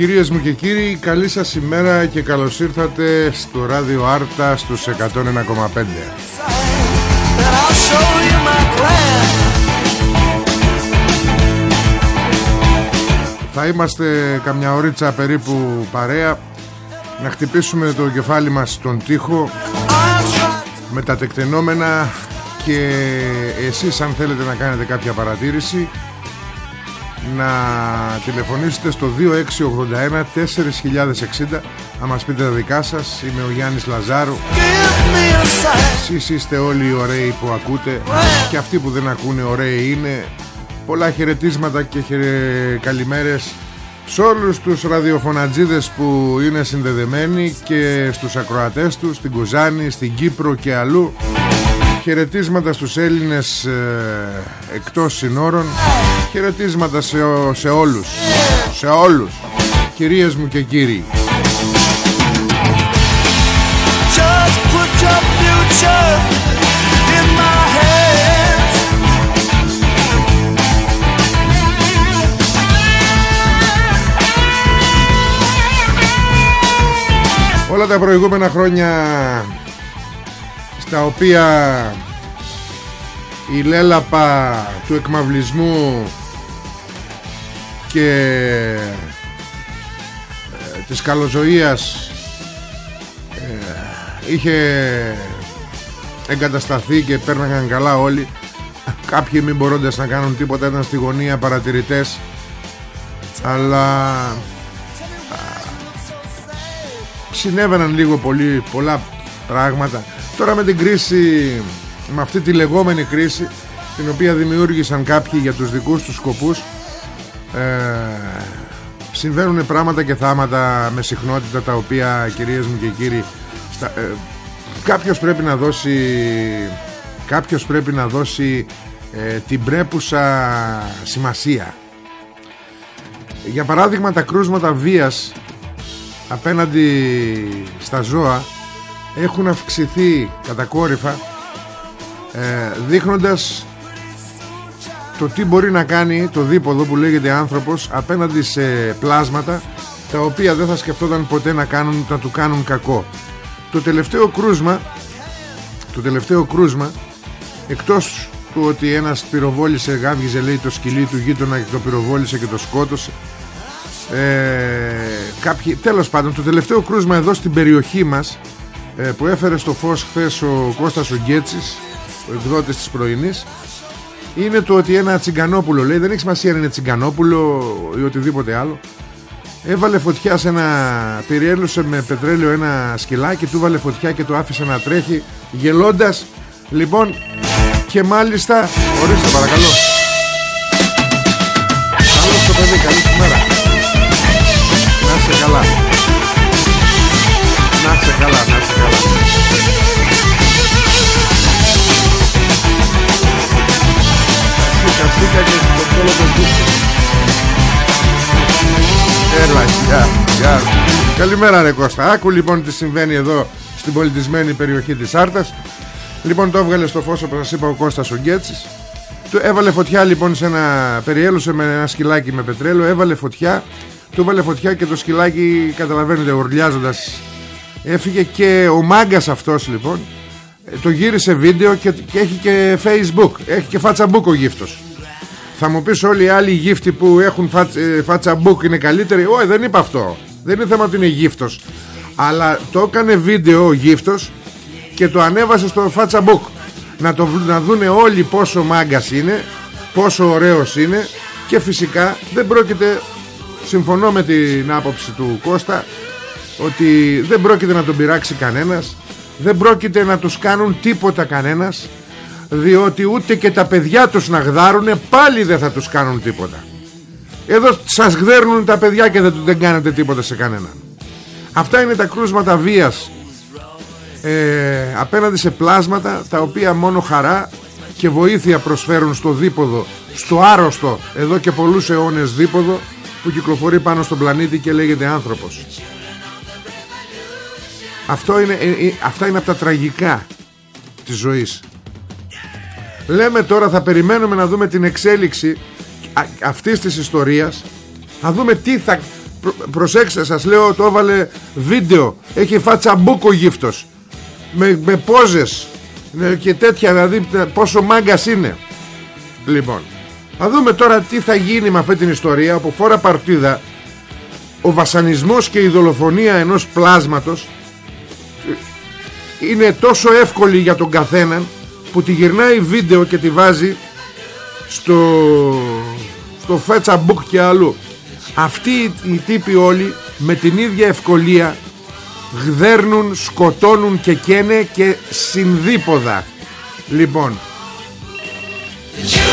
Κυρίες μου και κύριοι, καλή σας ημέρα και καλώς ήρθατε στο ράδιο Άρτα στους 101,5. Θα είμαστε καμιά ωρίτσα περίπου παρέα να χτυπήσουμε το κεφάλι μας στον τοίχο με τα τεκτενόμενα και εσείς αν θέλετε να κάνετε κάποια παρατήρηση να τηλεφωνήσετε στο 2681 4060 να μας πείτε τα δικά σας. Είμαι ο Γιάννης Λαζάρου. Εσείς είστε όλοι οι ωραίοι που ακούτε. Και αυτοί που δεν ακούνε ωραίοι είναι. Πολλά χαιρετίσματα και χαιρε... καλημέρες σε όλους τους ραδιοφωνατζίδες που είναι συνδεδεμένοι και στους ακροατές τους στην Κουζάνη, στην Κύπρο και αλλού Χαιρετίσματα στους Έλληνες ε, εκτός συνόρων. Χαιρετίσματα σε, σε όλους. Σε όλους. Κυρίες μου και κύριοι. Όλα τα προηγούμενα χρόνια τα οποία η λέλαπα του εκμαυλισμού και ε, της καλοζωίας ε, είχε εγκατασταθεί και πέρναγαν καλά όλοι. Κάποιοι μην μπορώντας να κάνουν τίποτα ήταν στη γωνία παρατηρητές. Αλλά συνέβαιναν λίγο πολύ πολλά πράγματα. Τώρα με την κρίση Με αυτή τη λεγόμενη κρίση Την οποία δημιούργησαν κάποιοι για τους δικούς τους σκοπούς ε, Συμβαίνουν πράγματα και θάματα Με συχνότητα τα οποία Κυρίες μου και κύριοι στα, ε, Κάποιος πρέπει να δώσει Κάποιος πρέπει να δώσει ε, Την πρέπουσα Σημασία. Για παράδειγμα τα κρούσματα βίας Απέναντι στα ζώα έχουν αυξηθεί κατακόρυφα ε, δείχνοντας το τι μπορεί να κάνει το δίποδο που λέγεται άνθρωπος απέναντι σε πλάσματα τα οποία δεν θα σκεφτόταν ποτέ να, κάνουν, να του κάνουν κακό. Το τελευταίο κρούσμα το τελευταίο κρούσμα εκτός του ότι ένας πυροβόλησε γάβγιζε λέει το σκυλί του γείτονα και το πυροβόλησε και το σκότωσε ε, κάποιοι, τέλος πάντων το τελευταίο κρούσμα εδώ στην περιοχή μας ε, που έφερε στο φως χθες ο Κώστας ο Γκέτσης ο εκδότης της πρωινής είναι το ότι ένα τσιγκανόπουλο λέει δεν έχει σημασία αν είναι τσιγκανόπουλο ή οτιδήποτε άλλο έβαλε φωτιά σε ένα πυριέλουσε με πετρέλαιο ένα σκυλάκι του έβαλε φωτιά και το άφησε να τρέχει γελώντας. Λοιπόν και μάλιστα ορίστε παρακαλώ. Καλώς το παιδί καλή σου μέρα. Να είσαι καλά Γεια, γεια. Καλημέρα ρε Κώστα. Άκου λοιπόν τι συμβαίνει εδώ Στην πολιτισμένη περιοχή της Άρτας. Λοιπόν το έβγαλε στο φως όπως σας είπα ο Κώστας ο Γκέτσης. Του έβαλε φωτιά λοιπόν σε ένα Περιέλουσε με ένα σκυλάκι με πετρέλαιο Έβαλε φωτιά Του έβαλε φωτιά και το σκυλάκι καταλαβαίνετε ουρλιάζοντας Έφυγε και ο μάγκας αυτός λοιπόν Το γύρισε βίντεο και, και έχει και facebook Έχει και φάτσα ο γύφτος θα μου πεις όλοι οι άλλοι γύφτοι που έχουν φάτσα, ε, φάτσα μπουκ είναι καλύτεροι. Όχι δεν είπα αυτό. Δεν είναι θέμα ότι είναι γύφτος. Αλλά το έκανε βίντεο ο γύφτος Και το ανέβασε στο φάτσα μπουκ. Να, το, να δούνε όλοι πόσο μάγκας είναι Πόσο ωραίος είναι Και φυσικά δεν πρόκειται Συμφωνώ με την άποψη του Κώστα Ότι δεν πρόκειται να τον πειράξει κανένας Δεν πρόκειται να τους κάνουν τίποτα κανένας διότι ούτε και τα παιδιά τους να γδάρουνε πάλι δεν θα τους κάνουν τίποτα. Εδώ σας γδέρνουν τα παιδιά και δεν, δεν κάνετε τίποτα σε κανέναν. Αυτά είναι τα κρούσματα βίας ε, απέναντι σε πλάσματα τα οποία μόνο χαρά και βοήθεια προσφέρουν στο δίποδο στο άρρωστο εδώ και πολλούς αιώνες δίποδο που κυκλοφορεί πάνω στον πλανήτη και λέγεται άνθρωπος. Αυτό είναι, ε, ε, αυτά είναι από τα τραγικά της ζωής Λέμε τώρα θα περιμένουμε να δούμε την εξέλιξη αυτής της ιστορίας. Θα δούμε τι θα... προσέξτε σας λέω το έβαλε βίντεο. Έχει φάτσα μπούκο γύφτος. Με, με πόζες ναι, και τέτοια δηλαδή πόσο μάγκας είναι. Λοιπόν Θα δούμε τώρα τι θα γίνει με αυτή την ιστορία Από φόρα παρτίδα Ο βασανισμός και η δολοφονία ενός πλάσματος Είναι τόσο εύκολη για τον καθέναν που τη γυρνάει βίντεο και τη βάζει στο, στο Facebook και αλλού. Αυτοί οι τύποι όλοι με την ίδια ευκολία γδέρνουν, σκοτώνουν και καίνε και συνδίποδα. Λοιπόν. Ηρεμήστε,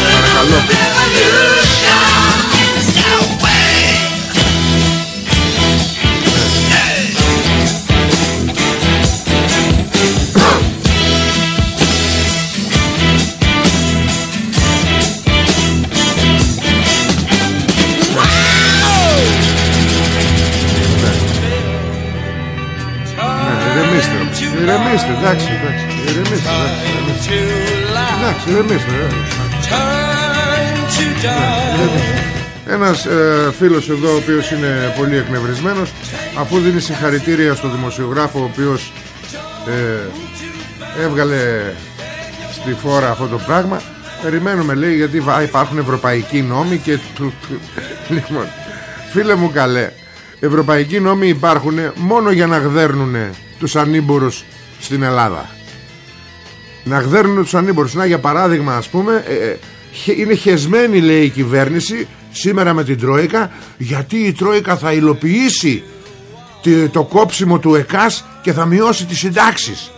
εντάξει, εντάξει. Ηρεμήστε, εντάξει. Εντάξει, ηρεμήστε. Ένας ε, φίλος εδώ ο οποίος είναι πολύ εκνευρισμένος αφού δίνει συγχαρητήρια στο δημοσιογράφο ο οποίος ε, έβγαλε στη φόρα αυτό το πράγμα περιμένουμε λέει γιατί υπάρχουν ευρωπαϊκοί νόμοι και του, λοιπόν, φίλε μου καλέ ευρωπαϊκοί νόμοι υπάρχουν μόνο για να γδέρνουν τους ανήμπορους στην Ελλάδα. Να γδέρνουν τους ανήμπορους. Να για παράδειγμα ας πούμε ε, ε είναι χεσμένη λέει η κυβέρνηση σήμερα με την Τρόικα γιατί η Τρόικα θα υλοποιήσει το κόψιμο του ΕΚΑΣ και θα μειώσει τις συντάξεις.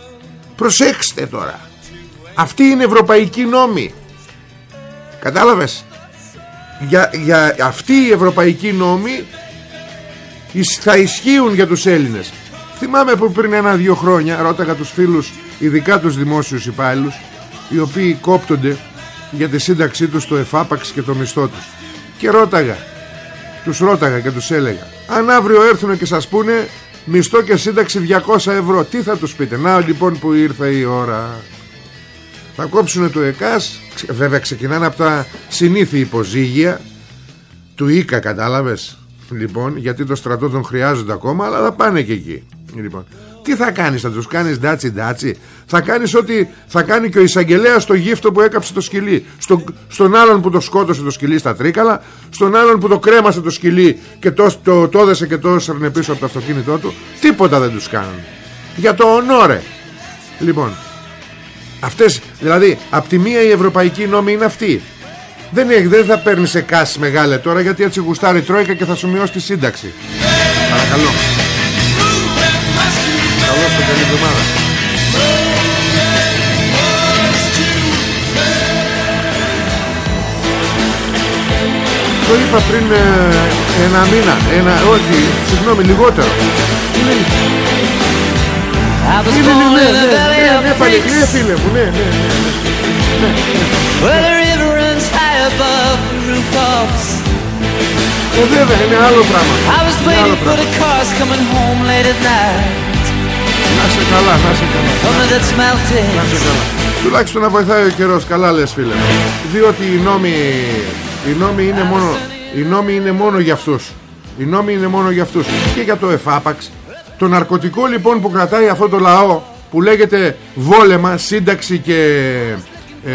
Προσέξτε τώρα. Αυτή είναι ευρωπαϊκή νόμη. Κατάλαβες; Για, για αυτή η ευρωπαϊκή νόμη θα ισχύουν για τους Έλληνες Θυμάμαι που πριν ένα-δύο χρόνια ρώταγα τους φίλους, ειδικά τους δημόσιους υπάλληλους, οι οποίοι κόπτονται για τη σύνταξή τους το εφάπαξ και το μισθό τους. Και ρώταγα, τους ρώταγα και τους έλεγα, αν αύριο έρθουν και σας πούνε μισθό και σύνταξη 200 ευρώ, τι θα τους πείτε; Να λοιπόν που ήρθε η ώρα. Θα κόψουν το ΕΚΑΣ, βέβαια ξεκινάνε από τα συνήθη υποζύγια του ΙΚΑ κατάλαβες. Λοιπόν, γιατί το στρατό τον χρειάζονται ακόμα, αλλά θα πάνε και εκεί. Λοιπόν, τι θα κάνεις, θα τους κάνεις ντάτσι ντάτσι; Θα κάνεις ό,τι θα κάνει και ο εισαγγελέας στο γύφτο που έκαψε το σκυλί. Στο, Στον άλλον που το σκότωσε το σκυλί στα Τρίκαλα Στον άλλον που το κρέμασε το σκυλί Και το, το, το έδεσε και το έσερνε πίσω από το αυτοκίνητό του. Τίποτα δεν τους κάνουν. Για το ονόρε. Λοιπόν Αυτές, δηλαδή, από τη μία η ευρωπαϊκή νόμη είναι αυτή δεν, δεν θα παίρνεις σε κάση μεγάλε τώρα γιατί έτσι γουστάρει η Τρόικα και θα σου μειώσει τη σύνταξη. Παρακαλώ. Καλώς το καλή εβδομάδα. Το είπα πριν ε, ένα μήνα, ένα, όχι, συγγνώμη, λιγότερο. Είναι, είναι, ναι, ναι, ναι, ναι, ναι, ναι, φίλε μου, ναι, ναι, ναι, ναι, ναι. Ε, βέβαια, είναι άλλο πράγμα. I was Είναι άλλο waiting for πράγμα. the cars coming home late at night. Να σε καλά, να σε καλά. Thunder that's melted. Να σε καλά. Τουλάχιστον να βοηθάει ο καιρός Καλά λες φίλε Διότι οι νόμοι Οι νόμοι είναι μόνο Οι νόμοι είναι μόνο για αυτούς Οι νόμοι είναι μόνο για αυτούς Και για το εφάπαξ Το ναρκωτικό λοιπόν που κρατάει αυτό το λαό Που λέγεται βόλεμα Σύνταξη και ε,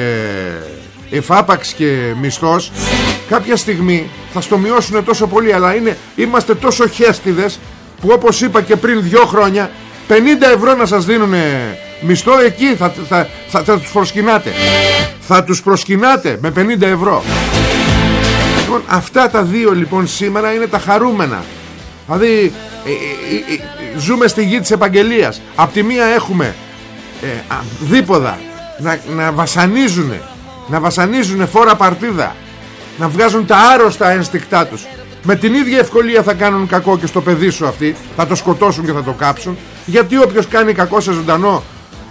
Εφάπαξ και μισθός Κάποια στιγμή θα στο μειώσουν τόσο πολύ Αλλά είναι, είμαστε τόσο χέστιδες Που όπως είπα και πριν δυο χρόνια 50 ευρώ να σας δίνουν μισθό εκεί θα, θα, θα, θα τους προσκυνάτε. Θα τους προσκυνάτε με 50 ευρώ. Λοιπόν αυτά τα δύο λοιπόν σήμερα είναι τα χαρούμενα. Δηλαδή ε, ε, ε, ε, ζούμε στη γη της επαγγελίας. Απ' τη μία έχουμε ε, α, δίποδα να, να βασανίζουν να βασανίζουν φόρα παρτίδα να βγάζουν τα άρρωστα ένστικτά τους με την ίδια ευκολία θα κάνουν κακό και στο παιδί σου αυτοί. Θα το σκοτώσουν και θα το κάψουν. Γιατί όποιος κάνει κακό σε ζωντανό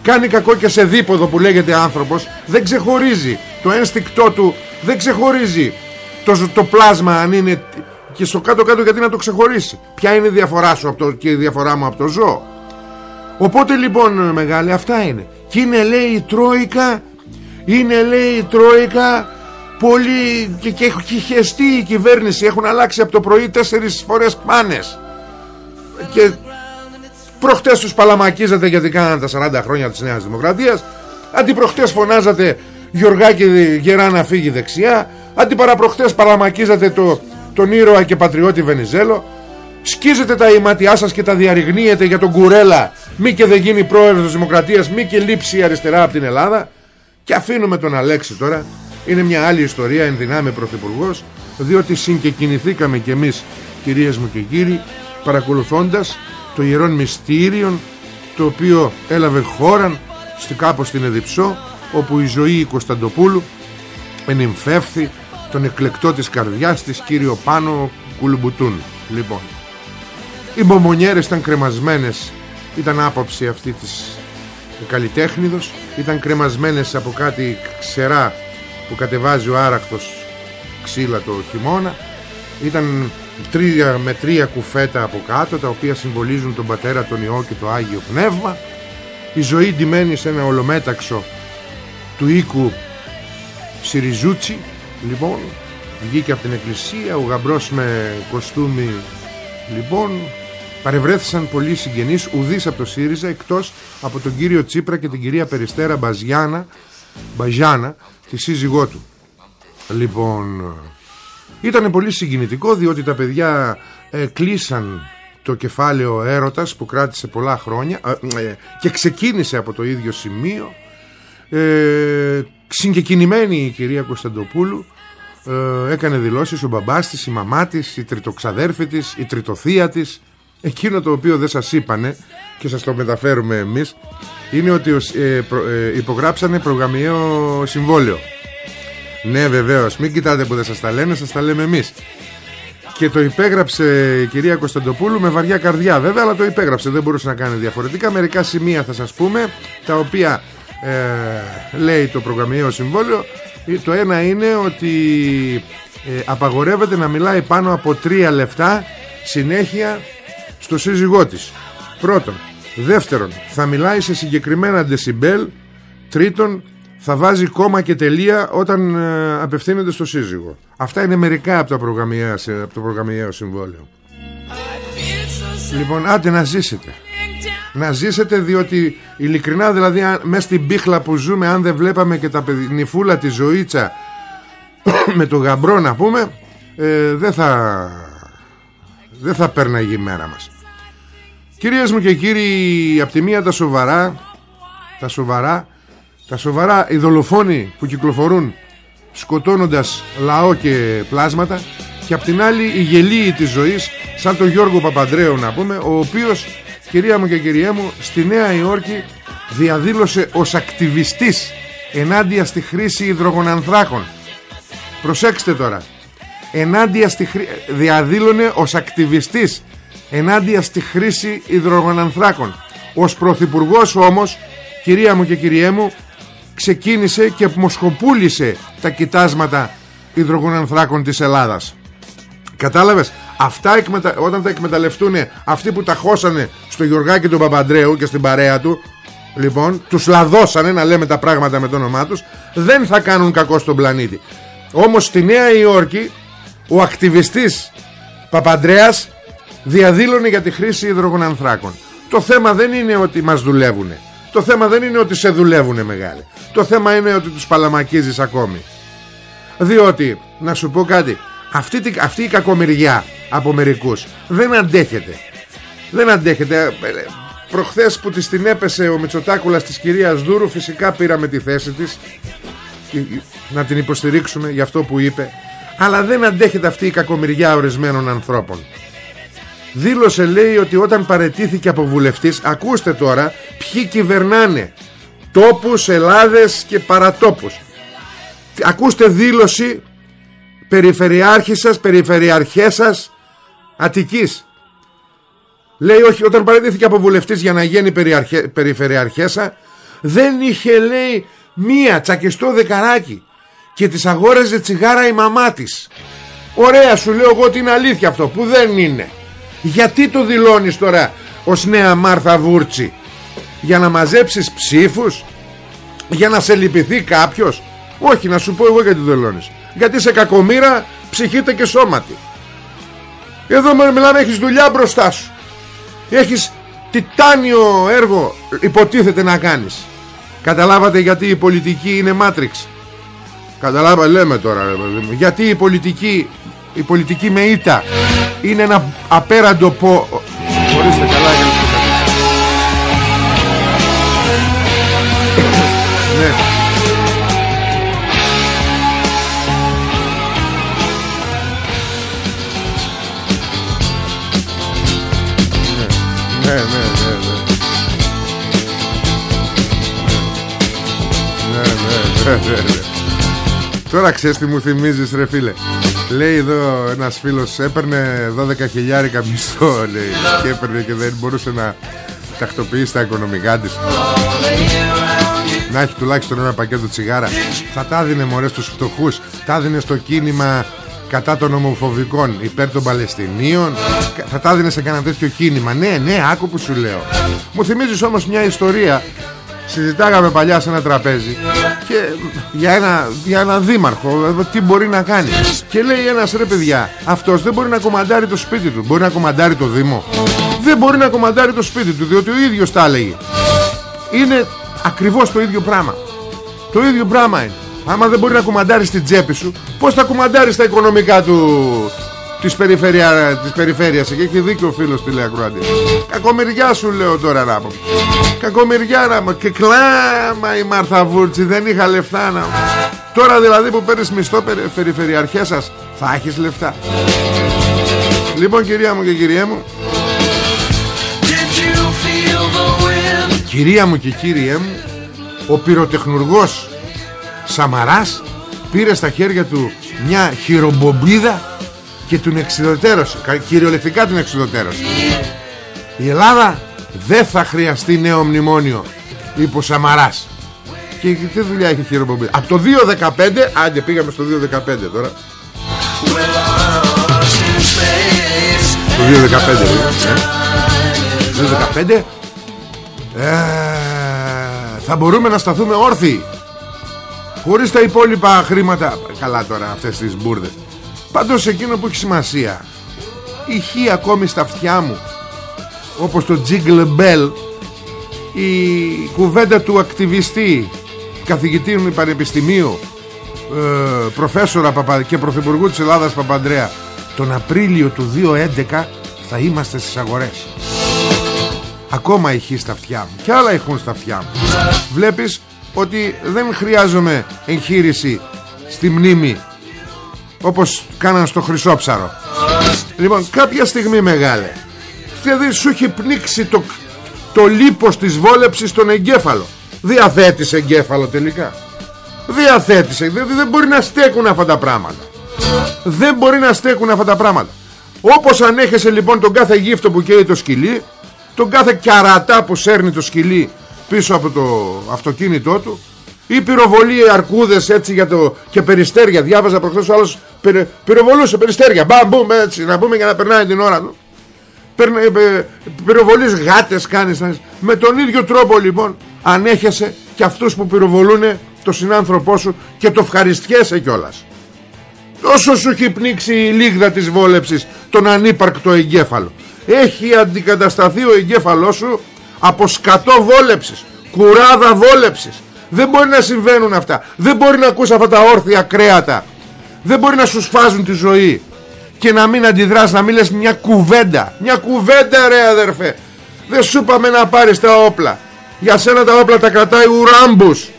κάνει κακό και σε δίποδο που λέγεται άνθρωπος δεν ξεχωρίζει. Το ένστικτό του δεν ξεχωρίζει. Το, ζω- το πλάσμα αν είναι και στο κάτω κάτω γιατί να το ξεχωρίσει. Ποια είναι η διαφορά σου από το, και η διαφορά μου από το ζώο. Οπότε λοιπόν μεγάλη αυτά είναι. Και είναι λέει η Τρόικα. Είναι λέει η Τρόικα Πολύ και, και έχει χεστεί η κυβέρνηση. Έχουν αλλάξει από το πρωί τέσσερις φορές πάνες. Και προχτές τους παλαμακίζατε Γιατί κάνανε τα 40 χρόνια της Νέας Δημοκρατίας. Αντιπροχτές φωνάζατε Γιωργάκη γερά να φύγει δεξιά Αντιπαραπροχτές παλαμακίζατε το, τον ήρωα και πατριώτη Βενιζέλο. Σκίζετε τα ηματιά σας και τα διαρριγνύετε για τον Κουρέλα. Μη και δεν γίνει πρόεδρος της Δημοκρατίας Μη και λείψει η αριστερά από την Ελλάδα. Και αφήνουμε τον Αλέξη τώρα Είναι μια άλλη ιστορία ενδυνάμει πρωθυπουργός Διότι συγκεκινηθήκαμε κι εμείς Κυρίες μου και κύριοι Παρακολουθώντας το ιερόν μυστήριον Το οποίο έλαβε χώραν στη, Κάπως στην Εδιψό Όπου η ζωή η Κωνσταντοπούλου ενυμφεύθη τον εκλεκτό της καρδιάς της κύριο Πάνο Κουλουμπουτούν. Λοιπόν οι μπομονιέρες ήταν κρεμασμένες ήταν άποψη αυτή της καλλιτέχνηδος ήταν κρεμασμένες από κάτι ξερά που κατεβάζει ο άραχτος ξύλα το χειμώνα ήταν τρία, με τρία κουφέτα από κάτω τα οποία συμβολίζουν τον πατέρα τον Υιό και το Άγιο Πνεύμα. Η ζωή ντυμένη σε ένα ολομέταξο του οίκου Σιριζούτσι. Λοιπόν βγήκε από την εκκλησία ο γαμπρός με κοστούμι λοιπόν παρευρέθησαν πολλοί συγγενείς ουδής από το ΣΥΡΙΖΑ εκτός από τον κύριο Τσίπρα και την κυρία Περιστέρα Μπαζιάνα Μπαζιάνα τη σύζυγό του. Λοιπόν ήταν πολύ συγκινητικό διότι τα παιδιά ε, κλείσαν το κεφάλαιο έρωτας που κράτησε πολλά χρόνια ε, ε, και ξεκίνησε από το ίδιο σημείο. Ε, συγκεκινημένη η κυρία Κωνσταντοπούλου ε, έκανε δηλώσεις ο μπαμπάς της, η μαμά της, η τριτοξαδέρφη της, η τριτοθεία της εκείνο το οποίο δεν σας είπανε και σας το μεταφέρουμε εμείς είναι ότι ε, προ- ε, υπογράψανε προγραμμιαίο συμβόλαιο. Ναι βεβαίως μην κοιτάτε που δεν σας τα λένε σας τα λέμε εμείς. Και το υπέγραψε η κυρία Κωνσταντοπούλου με βαριά καρδιά βέβαια αλλά το υπέγραψε δεν μπορούσε να κάνει διαφορετικά. Μερικά σημεία θα σας πούμε τα οποία ε, λέει το προγραμμιαίο συμβόλαιο. Ε, το ένα είναι ότι ε, απαγορεύεται να μιλάει πάνω από τρία λεφτά συνέχεια στο σύζυγό της. Πρώτον. Δεύτερον θα μιλάει σε συγκεκριμένα δεσιμπέλ τρίτον θα βάζει κόμμα και τελεία όταν ε, απευθύνεται στο σύζυγο. Αυτά είναι μερικά από, τα προγραμμιαία, από το προγραμμιαίο συμβόλαιο. Λοιπόν άντε να ζήσετε. Να ζήσετε διότι ειλικρινά δηλαδή μέσα στην πίχλα που ζούμε αν δεν βλέπαμε και τα παιδι- νυφούλα τη ζωήτσα με το γαμπρό να πούμε ε, δεν θα δεν θα πέρναγε η μέρα μας Κυρίες μου και κύριοι από τη μία τα σοβαρά τα σοβαρά τα σοβαρά οι δολοφόνοι που κυκλοφορούν σκοτώνοντας λαό και πλάσματα και απ' την άλλη οι γελίοι της ζωής σαν τον Γιώργο Παπαντρέου να πούμε ο οποίος κυρία μου και κυριέ μου στη Νέα Υόρκη διαδήλωσε ως ακτιβιστής ενάντια στη χρήση υδρογονανθράκων. Προσέξτε τώρα. Ενάντια στη χρή... διαδήλωνε ως ακτιβιστής ενάντια στη χρήση υδρογονανθράκων. Ως πρωθυπουργός όμως κυρία μου και κυριέ μου ξεκίνησε και μοσχοπούλησε τα κοιτάσματα υδρογονανθράκων της Ελλάδας. Κατάλαβες Αυτά εκμετα... όταν τα εκμεταλλευτούν Αυτοί που τα χώσανε στο Γιωργάκη του Παπαντρέου Και στην παρέα του Λοιπόν τους λαδώσανε να λέμε τα πράγματα με το όνομά τους Δεν θα κάνουν κακό στον πλανήτη. Όμως στη Νέα Υόρκη Ο ακτιβιστής Παπαντρέας Διαδήλωνε για τη χρήση υδρογονανθράκων Το θέμα δεν είναι ότι μας δουλεύουν Το θέμα δεν είναι ότι σε δουλεύουν μεγάλη Το θέμα είναι ότι τους παλαμακίζεις ακόμη. Διότι Να σου πω κάτι αυτή, αυτή η κακομεριά από μερικούς δεν αντέχεται. Δεν αντέχεται. Προχθές που της την έπεσε ο Μητσοτάκουλας της κυρίας Δούρου φυσικά πήραμε τη θέση της. Να την υποστηρίξουμε για αυτό που είπε. Αλλά δεν αντέχεται αυτή η κακομεριά ορισμένων ανθρώπων δήλωσε λέει ότι όταν παρετήθηκε από βουλευτής ακούστε τώρα ποιοι κυβερνάνε. Τόπους, ελλάδες και παρατόπους. Ακούστε δήλωση περιφερειάρχης σας, περιφερειαρχές σας Αττικής. Λέει όχι όταν παραιτήθηκε από βουλευτής για να γίνει περιφερειαρχέσα Δεν είχε λέει μία τσακιστό δεκαράκι Και της αγόραζε τσιγάρα η μαμά της. Ωραία σου λέω εγώ ότι είναι αλήθεια αυτό που δεν είναι Γιατί το δηλώνεις τώρα ως νέα Μάρθα Βούρτσι; Για να μαζέψεις ψήφους; Για να σε λυπηθεί κάποιος; Όχι να σου πω εγώ γιατί το δηλώνεις. Γιατί σε κακομήρα ψυχείτε και σώματι. Εδώ μιλάμε έχεις δουλειά μπροστά σου. Έχεις τιτάνιο έργο υποτίθεται να κάνεις. Καταλάβατε γιατί η πολιτική είναι μάτριξ καταλάβα λέμε τώρα γιατί η πολιτική η πολιτική με ήττα. Είναι ένα απέραντο πο... ορίστε καλά ναι. Ναι, ναι, ναι, ναι. ναι, Τώρα ξέρεις τι μου θυμίζεις ρε φίλε Λέει εδώ ένας φίλος Έπαιρνε 12 χιλιάρικα μισθό λέει, Και έπαιρνε και δεν μπορούσε να Τακτοποιήσει τα οικονομικά της Να έχει τουλάχιστον ένα πακέτο τσιγάρα. Θα τα δίνε μωρέ στους φτωχούς. Τα δίνε στο κίνημα κατά των ομοφοβικών υπέρ των Παλαιστινίων. Θα τα έδινε σε κανένα τέτοιο κίνημα. Ναι ναι άκου που σου λέω. Μου θυμίζεις όμως μια ιστορία συζητάγαμε παλιά σε ένα τραπέζι και για ένα, για ένα δήμαρχο τι μπορεί να κάνει. Και λέει ένας ρε παιδιά αυτός δεν μπορεί να κομμαντάρει το σπίτι του. Μπορεί να κομμαντάρει το δήμο. Δεν μπορεί να κομμαντάρει το σπίτι του διότι ο ίδιος τα έλεγε. Είναι ακριβώς το ίδιο πράγμα. Το ίδιο πράγμα είναι. Άμα δεν μπορεί να κουμαντάρει στην τσέπη σου Πώς θα κουμαντάρει τα οικονομικά του Της, περιφέρεια, της περιφέρειας Και έχει δίκιο ο φίλος τηλεακροάτη Κακομεριά σου λέω τώρα να πω Κακομεριά να πω Και κλάμα η Μάρθα Βούρτσι Δεν είχα λεφτά να Τώρα δηλαδή που παίρνεις μισθό περιφερειαρχές σας Θα έχεις λεφτά. Λοιπόν κυρία μου και κυρία μου. Κυρία μου και κύριέ μου Ο πυροτεχνουργός Σαμαράς πήρε στα χέρια του μια χειρομπομπίδα και τον εξιδωτέρωσε κυριολεκτικά τον εξιδωτέρωσε η Ελλάδα δεν θα χρειαστεί νέο μνημόνιο είπε ο Σαμαράς. Και τι δουλειά έχει χειρομπομπίδα από το 2015 άντε πήγαμε στο 2015 τώρα. Το 2015 ε, 2015 ε, θα μπορούμε να σταθούμε όρθιοι Χωρίς τα υπόλοιπα χρήματα. Καλά τώρα αυτές τις μπουρδες Πάντως εκείνο που έχει σημασία Ηχεί ακόμη στα αυτιά μου Όπως το Jingle Bell Η κουβέντα του ακτιβιστή Καθηγητή μου πανεπιστημίου ε, Προφέσορα και πρωθυπουργού της Ελλάδας Παπαντρέα Τον Απρίλιο του 2011 Θα είμαστε στις αγορές. Ακόμα ηχεί στα αυτιά μου Και άλλα ηχούν στα αυτιά μου. Βλέπεις ότι δεν χρειάζομαι εγχείρηση στη μνήμη όπως κάναν στο Χρυσόψαρο λοιπόν κάποια στιγμή μεγάλε δηλαδή σου έχει πνίξει το, το λίπος της βόλεψης στον εγκέφαλο. Διαθέτεις εγκέφαλο τελικά. Διαθέτεις δηλαδή δεν μπορεί να στέκουν αυτά τα πράγματα. Δεν μπορεί να στέκουν αυτά τα πράγματα. Όπως ανέχεσαι λοιπόν τον κάθε γύφτο που καίει το σκυλί τον κάθε καρατά που σέρνει το σκυλί πίσω από το αυτοκίνητό του ή πυροβολεί αρκούδες έτσι για το... και περιστέρια. Διάβαζα προχθές ο άλλος πυρ... πυροβολούσε περιστέρια. Μπαμ μπούμ έτσι να πούμε για να περνάει την ώρα του. Περνε... πυροβολείς γάτες κάνεις με τον ίδιο τρόπο λοιπόν ανέχεσαι και αυτούς που πυροβολούν το συνάνθρωπό σου και το ευχαριστιέσαι κιόλας. Τόσο σου έχει πνίξει η λίγδα της βόλεψης τον ανύπαρκτο εγκέφαλο. Έχει αντικατασταθεί ο εγκέφαλός σου από σκατό βόλεψης κουράδα βόλεψης δεν μπορεί να συμβαίνουν αυτά. Δεν μπορεί να ακούς αυτά τα όρθια κρέατα. Δεν μπορεί να σου σφάζουν τη ζωή. Και να μην αντιδράς να μην λες μια κουβέντα. Μια κουβέντα ρε αδερφέ. Δεν σου είπαμε να πάρεις τα όπλα. Για σένα τα όπλα τα κρατάει ο Ράμπος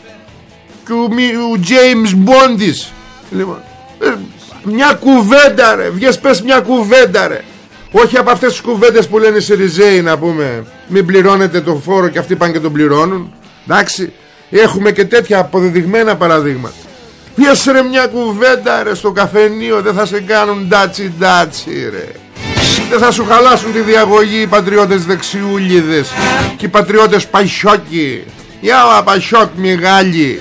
και ο James Μπόντις λοιπόν, ε, μια κουβέντα ρε. Βγες πες μια κουβέντα ρε. Όχι από αυτές τις κουβέντες που λένε οι Σιριζέοι να πούμε. Μην πληρώνετε το φόρο και αυτοί πάνε και τον πληρώνουν. Εντάξει Έχουμε και τέτοια αποδεδειγμένα παραδείγματα. Πιες ρε μια κουβέντα ρε στο καφενείο Δεν θα σε κάνουν ντάτσι ντάτσι ρε. Δεν θα σου χαλάσουν τη διαγωγή οι πατριώτες δεξιούλιδες Και οι πατριώτες πασόκοι. Γεια πασόκ μεγάλη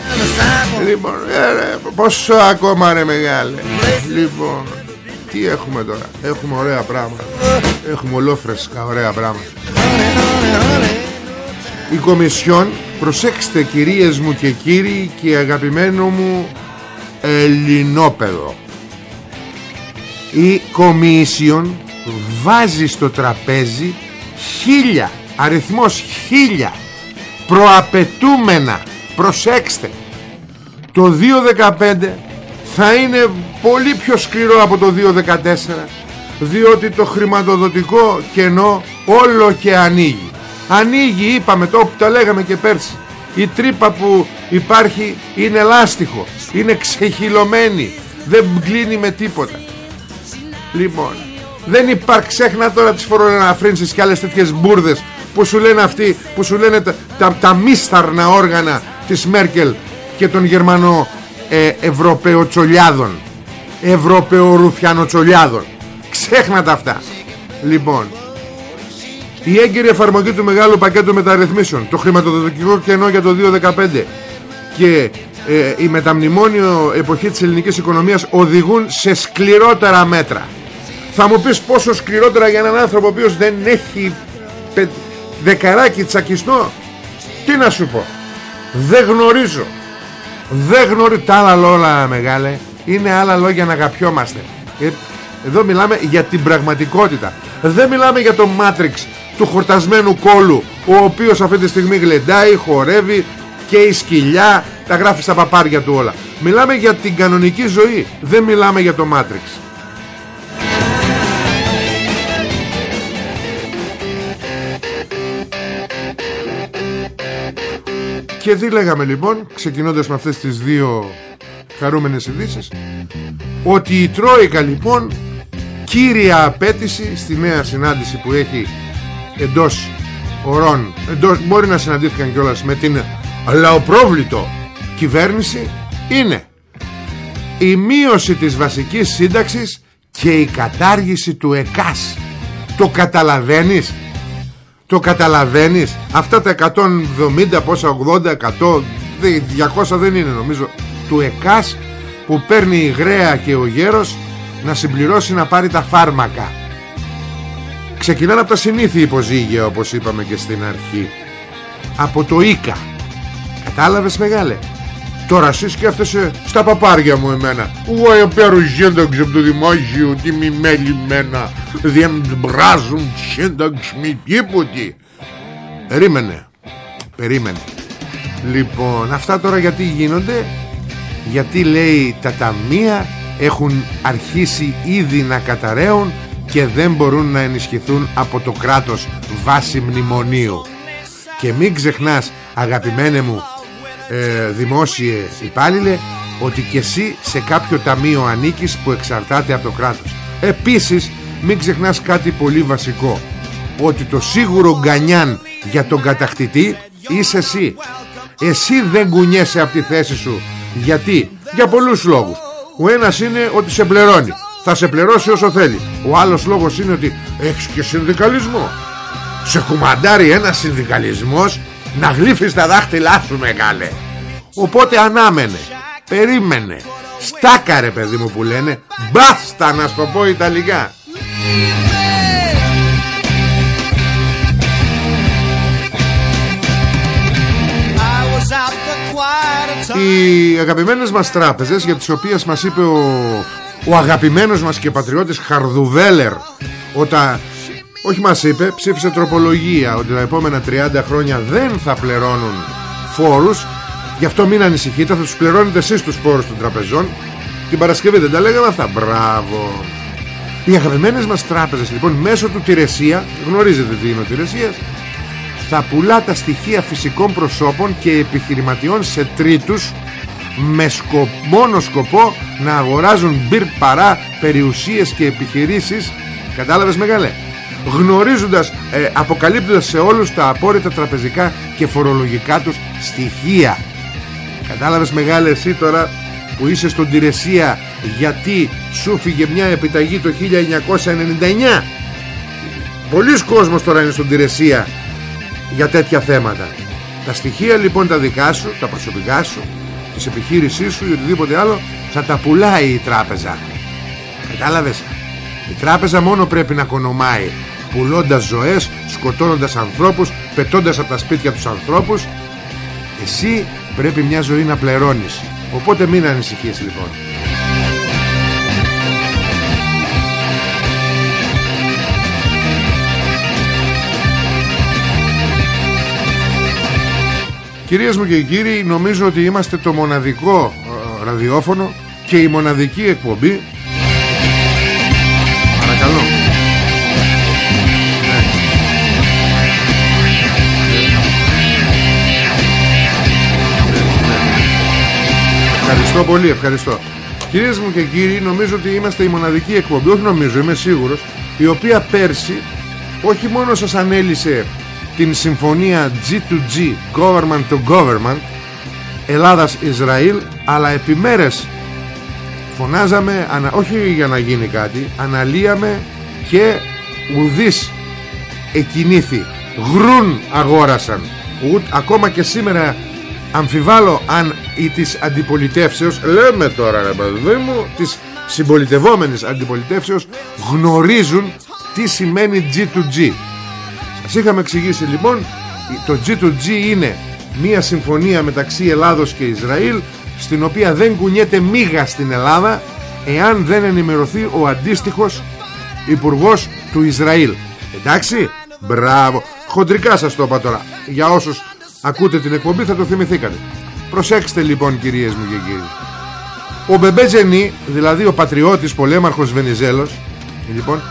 Λοιπόν ε, ρε, πόσο ακόμα ρε μεγάλε Λοιπόν τι έχουμε τώρα. Έχουμε ωραία πράγματα. Έχουμε ολόφρεσκα ωραία πράγματα Η Κομισιόν Προσέξτε κυρίες μου και κύριοι Και αγαπημένο μου Ελληνόπεδο. Η Κομισιόν Βάζει στο τραπέζι Χίλια Αριθμός χίλια Προαπαιτούμενα. Προσέξτε Το 2015 θα είναι πολύ πιο σκληρό από το 2014 διότι το χρηματοδοτικό κενό όλο και ανοίγει ανοίγει είπαμε το που τα λέγαμε και πέρσι. Η τρύπα που υπάρχει είναι λάστιχο είναι ξεχυλωμένη δεν κλείνει με τίποτα. Λοιπόν δεν υπάρχει ξέχνα τώρα τις φοροαναφρύνσεις και άλλες τέτοιες μπουρδες που σου λένε αυτοί που σου λένε τα, τα, τα μίσταρνα όργανα της Μέρκελ και των Γερμανών ε, Ευρωπαιοτσολιάδων. Ευρωπαιορουφιανοτσολιάδων. Ξέχνατε αυτά. Λοιπόν η έγκυρη εφαρμογή του μεγάλου πακέτου μεταρρυθμίσεων το χρηματοδοτικό κενό για το 2015 και ε, η μεταμνημόνιο εποχή της ελληνικής οικονομίας οδηγούν σε σκληρότερα μέτρα. Θα μου πεις πόσο σκληρότερα για έναν άνθρωπο ο οποίος δεν έχει πε, δεκαράκι τσακιστό; Τι να σου πω. Δεν γνωρίζω. Δεν γνωρίζω. Τα άλλα λόγια μεγάλε Είναι άλλα λόγια να αγαπιόμαστε. Ε, Εδώ μιλάμε για την πραγματικότητα. Δεν μιλάμε για το Μάτριξ Του χορτασμένου κόλου Ο οποίος αυτή τη στιγμή γλεντάει, χορεύει Και η σκυλιά Τα γράφει στα παπάρια του όλα. Μιλάμε για την κανονική ζωή Δεν μιλάμε για το Μάτριξ Και τι λέγαμε λοιπόν Ξεκινώντας με αυτές τις δύο Χαρούμενες ειδήσεις, Ότι η Τρόικα λοιπόν Κύρια απέτηση Στη νέα συνάντηση που έχει Εντός ορών εντός, Μπορεί να συναντήθηκαν κιόλας με την Λαοπρόβλητο κυβέρνηση Είναι Η μείωση της βασικής σύνταξης Και η κατάργηση του ΕΚΑΣ. Το καταλαβαίνεις; Το καταλαβαίνεις; Αυτά τα 170 πόσα 80 100 200 δεν είναι νομίζω Του ΕΚΑΣ που παίρνει η Γραία και ο Γέρος Να συμπληρώσει να πάρει τα φάρμακα Ξεκινάνε από τα συνήθεια υποζύγια όπως είπαμε και στην αρχή. Από το ΙΚΑ Κατάλαβες μεγάλε; Τώρα εσύ σκέφτεσαι στα παπάρια μου εμένα. Εγώ παίρνω σύνταξη από το δημόσιο Τι μη μέλημένα Δεν μπράζουν σύνταξη μη τίποτη Περίμενε. Περίμενε. Λοιπόν αυτά τώρα γιατί γίνονται; Γιατί λέει τα ταμεία Έχουν αρχίσει ήδη να καταραίουν Και δεν μπορούν να ενισχυθούν από το κράτος Βάση μνημονίου. Και μην ξεχνάς αγαπημένε μου ε, δημόσιε υπάλληλε ότι και εσύ σε κάποιο ταμείο ανήκεις που εξαρτάται από το κράτος. Επίσης μην ξεχνάς κάτι πολύ βασικό ότι το σίγουρο γκανιάν για τον κατακτητή είσαι εσύ. Εσύ δεν κουνιέσαι από τη θέση σου. Γιατί; Για πολλούς λόγους. Ο ένας είναι ότι σε πληρώνει θα σε πληρώσει όσο θέλει. Ο άλλος λόγος είναι ότι έχεις και συνδικαλισμό. Σε κουμαντάρει ένα συνδικαλισμός να γλύφεις τα δάχτυλά σου μεγάλε. Οπότε ανάμενε περίμενε. Στάκαρε παιδί μου που λένε. Μπάστα να σου το πω Ιταλικά. Οι αγαπημένες μας τράπεζες για τις οποίες μας είπε ο, ο αγαπημένος μας και πατριώτης Χαρδουβέλερ όταν όχι μας είπε ψήφισε τροπολογία ότι τα επόμενα 30 χρόνια δεν θα πληρώνουν φόρους γι' αυτό μην ανησυχείτε θα τους πληρώνετε εσείς τους φόρους των τραπεζών. Την Παρασκευή δεν τα λέγαμε αυτά. Μπράβο. Οι αγαπημένες μας τράπεζες λοιπόν μέσω του Τηρεσία γνωρίζετε τι είναι ο Τηρεσίας θα πουλά τα στοιχεία φυσικών προσώπων και επιχειρηματιών σε τρίτους με μόνο σκοπό να αγοράζουν μπυρ παρά περιουσίες και επιχειρήσεις. Κατάλαβες μεγάλε γνωρίζοντας, ε, αποκαλύπτοντας σε όλους τα απόρριτα τραπεζικά και φορολογικά τους στοιχεία. Κατάλαβες μεγάλε εσύ τώρα που είσαι στον Τηρεσία γιατί σου φύγε μια επιταγή το 1999 Πολλοί κόσμος τώρα είναι στον Τηρεσία για τέτοια θέματα. Τα στοιχεία λοιπόν τα δικά σου τα προσωπικά σου της επιχείρησής σου ή οτιδήποτε άλλο θα τα πουλάει η τράπεζα. Κατάλαβες; Η τράπεζα μόνο πρέπει να κονομάει πουλώντας ζωές σκοτώνοντας ανθρώπους πετώντας από τα σπίτια τους ανθρώπους. Εσύ πρέπει μια ζωή να πληρώνεις. Οπότε μην ανησυχείς λοιπόν Κυρίες μου και κύριοι νομίζω ότι είμαστε το μοναδικό ε, ραδιόφωνο και η μοναδική εκπομπή. Παρακαλώ. Ναι. Ευχαριστώ πολύ, ευχαριστώ. Κυρίες μου και κύριοι νομίζω ότι είμαστε η μοναδική εκπομπή Όχι νομίζω, είμαι σίγουρος Η οποία πέρσι όχι μόνο σας ανέλησε την συμφωνία G2G Government to Government Ελλάδας-Ισραήλ αλλά επιμέρες. Φωνάζαμε ανα, όχι για να γίνει κάτι αναλύαμε και ουδής εκινήθη. Γρούν αγόρασαν. Ουд, ακόμα και σήμερα αμφιβάλλω αν ή της αντιπολιτεύσεως λέμε τώρα ρε παιδί μου της συμπολιτευόμενης αντιπολιτεύσεως γνωρίζουν τι σημαίνει G2G σας είχαμε εξηγήσει λοιπόν Το G2G είναι Μια συμφωνία μεταξύ Ελλάδος και Ισραήλ Στην οποία δεν κουνιέται μίγα στην Ελλάδα Εάν δεν ενημερωθεί ο αντίστοιχος Υπουργός του Ισραήλ. Εντάξει; Μπράβο. Χοντρικά σας το είπα τώρα. Για όσους ακούτε την εκπομπή θα το θυμηθήκατε. Προσέξτε λοιπόν κυρίες μου και κύριοι. Ο Μπεμπέ Δηλαδή ο πατριώτης πολέμαρχος Βενιζέλος Λοιπόν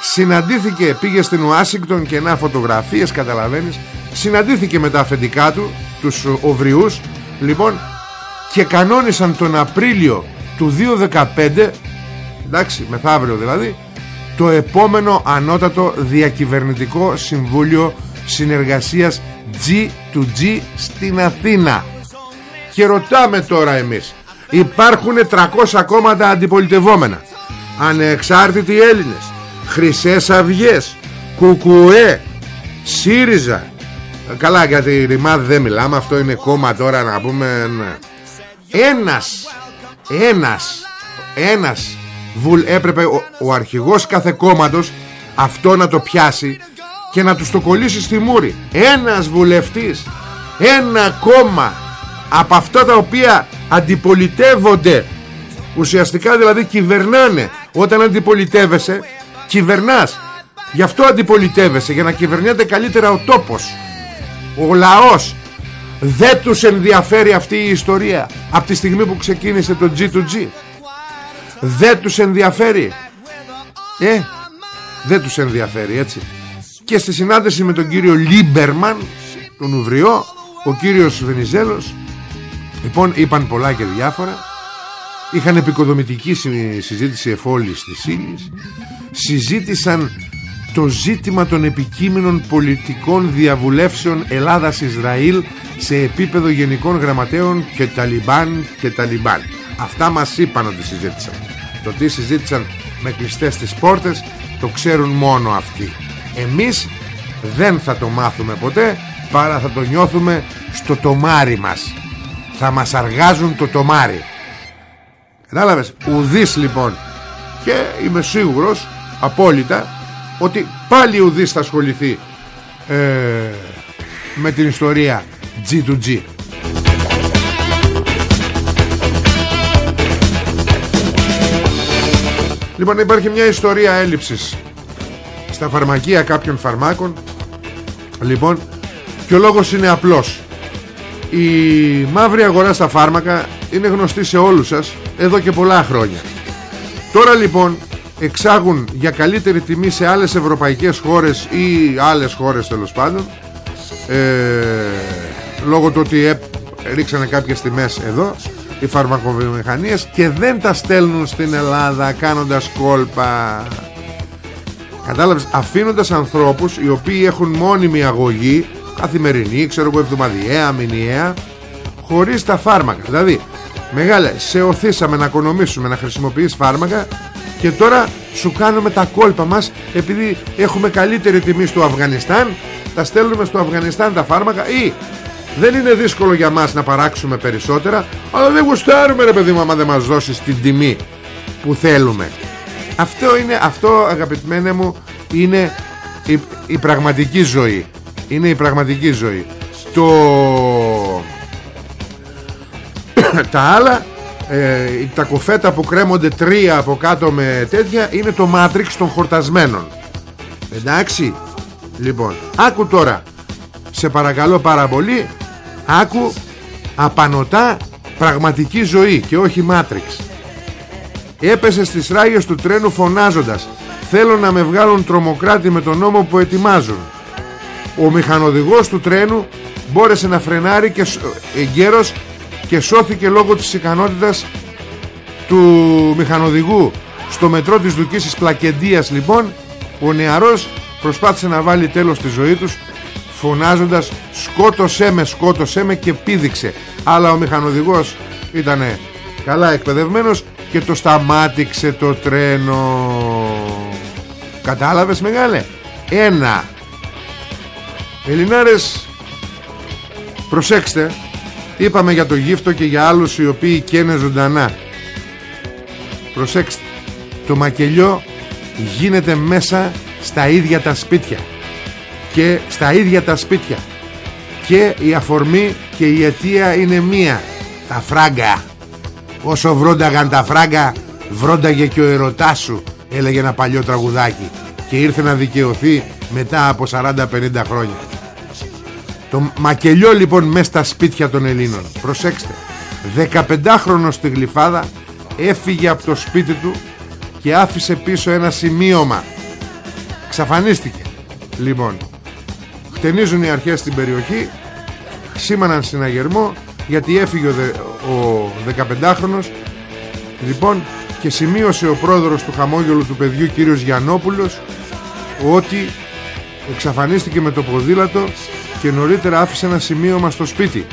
συναντήθηκε, πήγε στην Ουάσιγκτον και να φωτογραφίες καταλαβαίνεις. Συναντήθηκε με τα αφεντικά του τους οβριούς. Λοιπόν και κανόνισαν τον Απρίλιο του 2015 εντάξει μεθαύριο δηλαδή το επόμενο ανώτατο διακυβερνητικό συμβούλιο συνεργασίας G2G στην Αθήνα. Και ρωτάμε τώρα εμείς υπάρχουν 300 κόμματα αντιπολιτευόμενα ανεξάρτητοι Έλληνες Χρυσές Αυγές Κουκουέ ΣΥΡΙΖΑ Καλά γιατί ρημάδι δεν μιλάμε Αυτό είναι κόμμα τώρα να πούμε ναι. Ένας Ένας Ένας βουλ, Έπρεπε ο, ο αρχηγός κάθε κόμματος Αυτό να το πιάσει Και να τους το κολλήσει στη μούρη. Ένας βουλευτής Ένα κόμμα Από αυτά τα οποία αντιπολιτεύονται. Ουσιαστικά δηλαδή κυβερνάνε. Όταν αντιπολιτεύεσαι Κυβερνάς. Γι' αυτό αντιπολιτεύεσαι Για να κυβερνιέται καλύτερα ο τόπος. Ο λαός Δεν τους ενδιαφέρει αυτή η ιστορία Από τη στιγμή που ξεκίνησε το G2G Δεν τους ενδιαφέρει. Ε Δεν τους ενδιαφέρει έτσι. Και στη συνάντηση με τον κύριο Λίμπερμαν Τον Οβριό Ο κύριος Βενιζέλος Λοιπόν είπαν πολλά και διάφορα Είχαν επικοδομητική συζήτηση εφόλης της ύλης Συζήτησαν το ζήτημα των επικείμενων πολιτικών διαβουλεύσεων Ελλάδας-Ισραήλ σε επίπεδο γενικών γραμματέων και Ταλιμπάν και Ταλιμπάν. Αυτά μας είπαν ότι συζήτησαν. Το τι συζήτησαν με κλειστές τις πόρτες το ξέρουν μόνο αυτοί. Εμείς δεν θα το μάθουμε ποτέ παρά θα το νιώθουμε στο τομάρι μας. θα μας αργάζουν το τομάρι κατάλαβες; Ουδής λοιπόν. Και είμαι σίγουρος απόλυτα ότι πάλι ουδής θα ασχοληθεί ε, με την ιστορία G2G Λοιπόν υπάρχει μια ιστορία έλλειψης στα φαρμακεία κάποιων φαρμάκων. Λοιπόν και ο λόγος είναι απλός. Η μαύρη αγορά στα φάρμακα είναι γνωστή σε όλους σας εδώ και πολλά χρόνια. Τώρα λοιπόν εξάγουν για καλύτερη τιμή σε άλλες ευρωπαϊκές χώρες ή άλλες χώρες τέλος πάντων ε, λόγω του ότι ε, ρίξανε κάποιες τιμές εδώ οι φαρμακοβιομηχανίες και δεν τα στέλνουν στην Ελλάδα κάνοντας κόλπα. Κατάλαβες αφήνοντας ανθρώπους οι οποίοι έχουν μόνιμη αγωγή καθημερινή, ξέρω εγώ εβδομαδιαία, μηνιαία χωρίς τα φάρμακα. Δηλαδή μεγάλε σε οθήσαμε να οικονομήσουμε να χρησιμοποιείς φάρμακα και τώρα σου κάνουμε τα κόλπα μας επειδή έχουμε καλύτερη τιμή στο Αφγανιστάν τα στέλνουμε στο Αφγανιστάν τα φάρμακα ή δεν είναι δύσκολο για μας να παράξουμε περισσότερα αλλά δεν γουστάρουμε ρε παιδί μου άμα δεν μας δώσεις την τιμή που θέλουμε. Αυτό είναι αυτό αγαπητμένε μου είναι η, η πραγματική ζωή. Είναι η πραγματική ζωή. Το τα άλλα ε, τα κοφέτα που κρέμονται τρία από κάτω με τέτοια είναι το μάτριξ των χορτασμένων. Εντάξει. Λοιπόν άκου τώρα. Σε παρακαλώ πάρα πολύ. Άκου απανοτά πραγματική ζωή και όχι μάτριξ έπεσε στις ράγες του τρένου φωνάζοντας. Θέλω να με βγάλουν τρομοκράτη με τον νόμο που ετοιμάζουν ο μηχανοδηγός του τρένου μπόρεσε να φρενάρει και εγκαίρος και σώθηκε λόγω της ικανότητας του μηχανοδηγού. Στο μετρό της Δουκής της Πλακεντίας λοιπόν ο νεαρός προσπάθησε να βάλει τέλος στη ζωή τους φωνάζοντας σκότωσέ με σκότωσέ με και πήδηξε. Αλλά ο μηχανοδηγός ήταν καλά εκπαιδευμένος και το σταμάτηξε το τρένο. Κατάλαβες μεγάλε; Ένα. Ελληνάρες προσέξτε είπαμε για το γύφτο και για άλλους οι οποίοι καίνε ζωντανά. Προσέξτε το μακελιό γίνεται μέσα στα ίδια τα σπίτια. Και στα ίδια τα σπίτια. Και η αφορμή και η αιτία είναι μία τα φράγκα. Όσο βρόνταγαν τα φράγκα βρόνταγε και ο ερωτάς σου έλεγε ένα παλιό τραγουδάκι. Και ήρθε να δικαιωθεί μετά από 40-50 χρόνια το μακελιό λοιπόν μέσα στα σπίτια των Ελλήνων. Προσέξτε 15χρονος στη Γλυφάδα έφυγε από το σπίτι του και άφησε πίσω ένα σημείωμα. Ξαφανίστηκε. Λοιπόν χτενίζουν οι αρχές στην περιοχή σήμαναν συναγερμό γιατί έφυγε ο 15χρονος λοιπόν και σημείωσε ο πρόεδρος του χαμόγελου του παιδιού κύριος Γιαννόπουλος ότι εξαφανίστηκε με το ποδήλατο και νωρίτερα άφησε ένα σημείωμα στο σπίτι.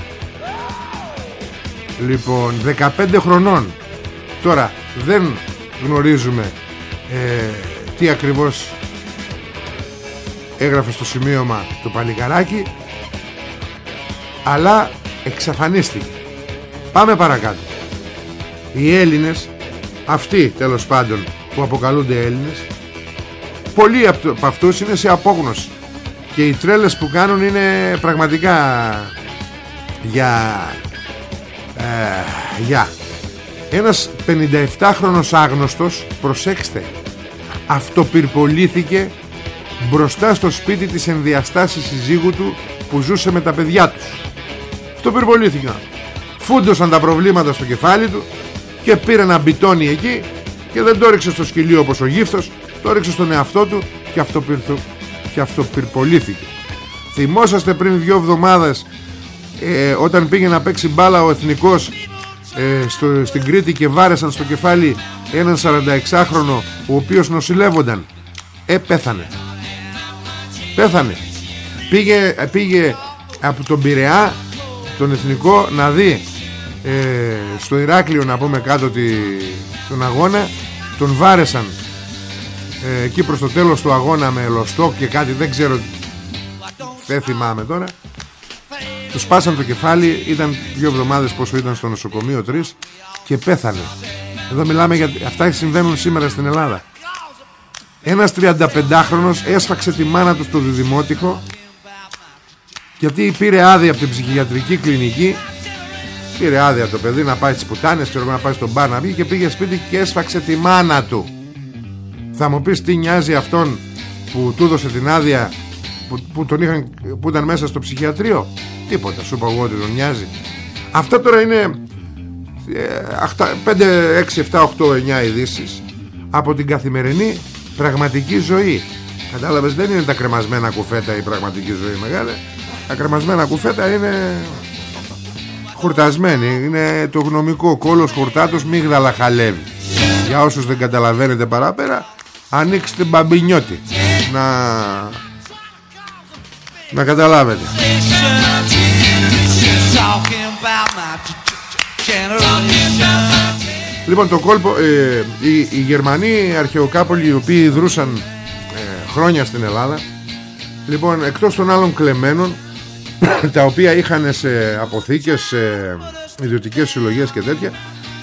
Λοιπόν 15 χρονών. Τώρα δεν γνωρίζουμε ε, τι ακριβώς έγραφε στο σημείωμα το παλικαράκι αλλά εξαφανίστηκε. Πάμε παρακάτω. Οι Έλληνες αυτοί τέλος πάντων που αποκαλούνται Έλληνες πολλοί από αυτούς είναι σε απόγνωση και οι τρέλες που κάνουν είναι πραγματικά για ε, για. Ένας 57χρονος άγνωστος προσέξτε αυτοπυρπολήθηκε μπροστά στο σπίτι της ενδιαστάσης συζύγου του που ζούσε με τα παιδιά τους. Αυτοπυρπολήθηκε φούντωσαν τα προβλήματα στο κεφάλι του και πήρε ένα μπιτόνι εκεί και δεν το ρίξε στο σκυλί όπως ο γύφτος το ρίξε στον εαυτό του και αυτοπυρθου και αυτοπυρπολήθηκε. Θυμόσαστε πριν δύο εβδομάδες ε, όταν πήγε να παίξει μπάλα ο εθνικός ε, στο, στην Κρήτη και βάρεσαν στο κεφάλι έναν 46χρονο ο οποίος νοσηλεύονταν. Ε πέθανε. Πέθανε. Πήγε, πήγε από τον Πειραιά τον εθνικό να δει ε, στο Ηράκλειο να πούμε κάτω τη, τον αγώνα. Τον βάρεσαν ε, εκεί προς το τέλος του αγώνα με λοστόκ και κάτι δεν ξέρω δεν θυμάμαι τώρα. Τους σπάσαν το κεφάλι ήταν δύο εβδομάδες πόσο ήταν στο νοσοκομείο τρεις και πέθανε. Εδώ μιλάμε για αυτά συμβαίνουν σήμερα στην Ελλάδα. Ένας 35χρονος έσφαξε τη μάνα του στο διδημότυχο γιατί πήρε άδεια από την ψυχιατρική κλινική πήρε άδεια το παιδί να πάει στις πουτάνες και να πάει στον μπαρ να βγει και πήγε σπίτι και έσφαξε τη μάνα του θα μου πεις τι νοιάζει αυτόν που του έδωσε την άδεια που, που, τον είχαν, που ήταν μέσα στο ψυχιατρίο; Τίποτα σου είπα εγώ ότι τον νοιάζει. Αυτά τώρα είναι 5, 6, 7, 8, 9 ειδήσεις από την καθημερινή πραγματική ζωή. Κατάλαβες δεν είναι τα κρεμασμένα κουφέτα η πραγματική ζωή μεγάλη. Τα κρεμασμένα κουφέτα είναι χορτασμένοι είναι το γνωμικό κόλος χορτάτος μίγδαλα χαλεύει για όσους δεν καταλαβαίνετε παράπερα ανοίξτε μπαμπινιώτη. Να να καταλάβετε. Λοιπόν το κόλπο ε, οι, οι Γερμανοί αρχαιοκάπολοι οι οποίοι δρούσαν ε, χρόνια στην Ελλάδα Λοιπόν εκτός των άλλων κλεμμένων τα οποία είχαν σε αποθήκες σε ιδιωτικές συλλογές και τέτοια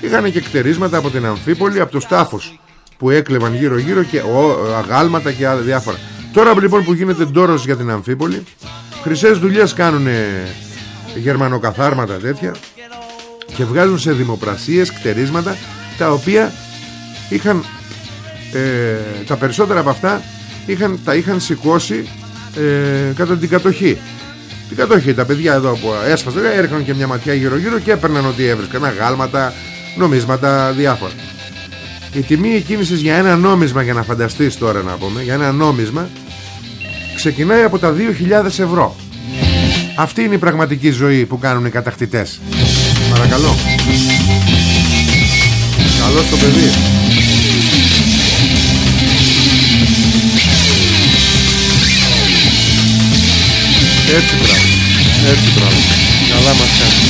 είχαν και κτερίσματα από την Αμφίπολη από τους τάφους που έκλεβαν γύρω γύρω και ο, αγάλματα και άλλα διάφορα. Τώρα λοιπόν που γίνεται ντόρος για την Αμφίπολη χρυσές δουλειές κάνουν γερμανοκαθάρματα τέτοια και βγάζουν σε δημοπρασίες κτερίσματα τα οποία είχαν ε, τα περισσότερα από αυτά είχαν, τα είχαν σηκώσει ε, κατά την κατοχή. Την κατοχή τα παιδιά εδώ που έσφασαν έρχονταν και μια ματιά γύρω γύρω και έπαιρναν ότι έβρισκαν αγάλματα νομίσματα διάφορα η τιμή εκκίνησης για ένα νόμισμα για να φανταστείς τώρα να πούμε για ένα νόμισμα ξεκινάει από τα 2.000 ευρώ. Αυτή είναι η πραγματική ζωή που κάνουν οι κατακτητές. Παρακαλώ. Καλό στο παιδί. Έτσι πράγμα Έτσι πράγμα Καλά μας κάνουν.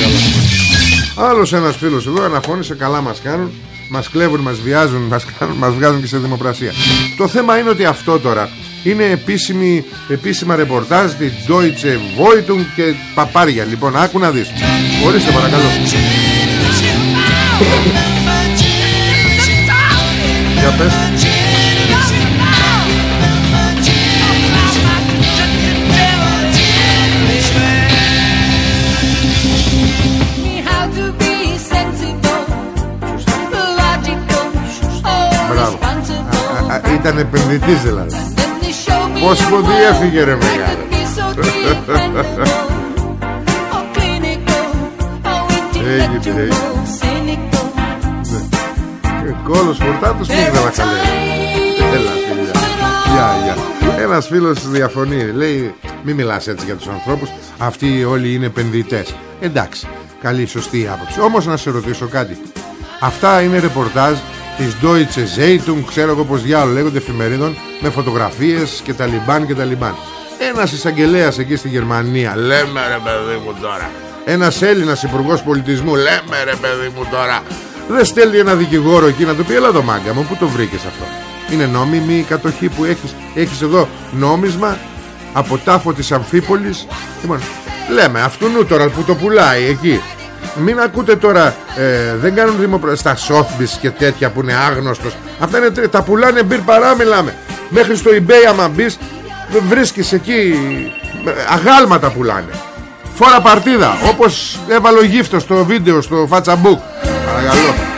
Καλά. Άλλος ένας φίλος εδώ αναφώνησε καλά μας κάνουν Μας κλέβουν, μας βιάζουν Μας, κάνουν, μας βγάζουν και σε δημοπρασία. Το θέμα είναι ότι αυτό τώρα είναι επίσημη, επίσημα ρεπορτάζ της Deutsche Voitung και παπάρια. Λοιπόν άκου να δεις. Ορίστε παρακαλώ. Για πες Ήταν επενδυτής δηλαδή. Πώς ποντί έφυγε ρε μεγάλο Έγινε έγινε ε, Κόλος φορτάτος μη να καλέ Έλα φίλια Γεια γεια. Ένας φίλος διαφωνεί Λέει μη μιλάς έτσι για τους ανθρώπους. Αυτοί όλοι είναι επενδυτές Εντάξει Καλή σωστή άποψη. Όμως να σε ρωτήσω κάτι. Αυτά είναι ρεπορτάζ της Deutsche Zeitung ξέρω εγώ πως διάλογο λέγονται εφημερίδων με φωτογραφίες και τα λιμπάν και τα λιμπάν. Ένας εισαγγελέας εκεί στη Γερμανία λέμε ρε παιδί μου τώρα. Ένας Έλληνας υπουργός πολιτισμού λέμε ρε παιδί μου τώρα. Δεν στέλνει ένα δικηγόρο εκεί να του πει έλα εδώ μάγκα μου που το βρήκες αυτό; Είναι νόμιμη η κατοχή που έχεις έχεις εδώ νόμισμα από τάφο της Αμφίπολης. Λοιπόν, λέμε αυτού νου τώρα που το πουλάει εκεί μην ακούτε τώρα ε, δεν κάνουν δημοπρα... στα Σόθμπις και τέτοια που είναι άγνωστος. Αυτά είναι, τα πουλάνε μπυρ παρά μιλάμε. Μέχρι στο eBay άμα μπεις βρίσκεις εκεί αγάλματα πουλάνε. Φορά παρτίδα όπως έβαλε ο γύφτος στο βίντεο στο Facebook παρακαλώ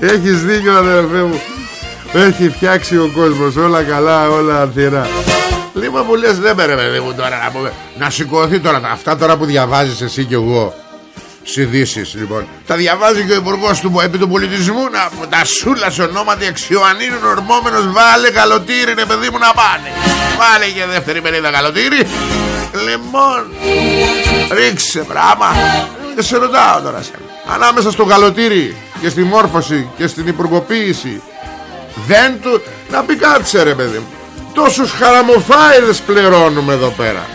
Έχεις δίκιο αδερφέ μου. Έχει φτιάξει ο κόσμος Όλα καλά όλα ανθυρά. Λοιπόν μου λες δεν με παιδί μου τώρα να, πούμε, να σηκωθεί τώρα Αυτά τώρα που διαβάζεις εσύ και εγώ. Συνδύσεις λοιπόν. Τα διαβάζει και ο υπουργός του επί του πολιτισμού να, Τα σούλας σε ονόματι εξιοανίνων ορμόμενος. Βάλε καλοτήρι ρε παιδί μου να πάνε Βάλε και δεύτερη μερίδα καλοτήρι. Λοιπόν Ρίξε πράγμα Και σε ρωτάω τώρα σένα Ανάμεσα στο καλοτήρι και στη μόρφωση και στην υπουργοποίηση. Δεν του να πει κάτσε ρε παιδί μου. Τόσους χαραμοφάιδες πληρώνουμε εδώ πέρα.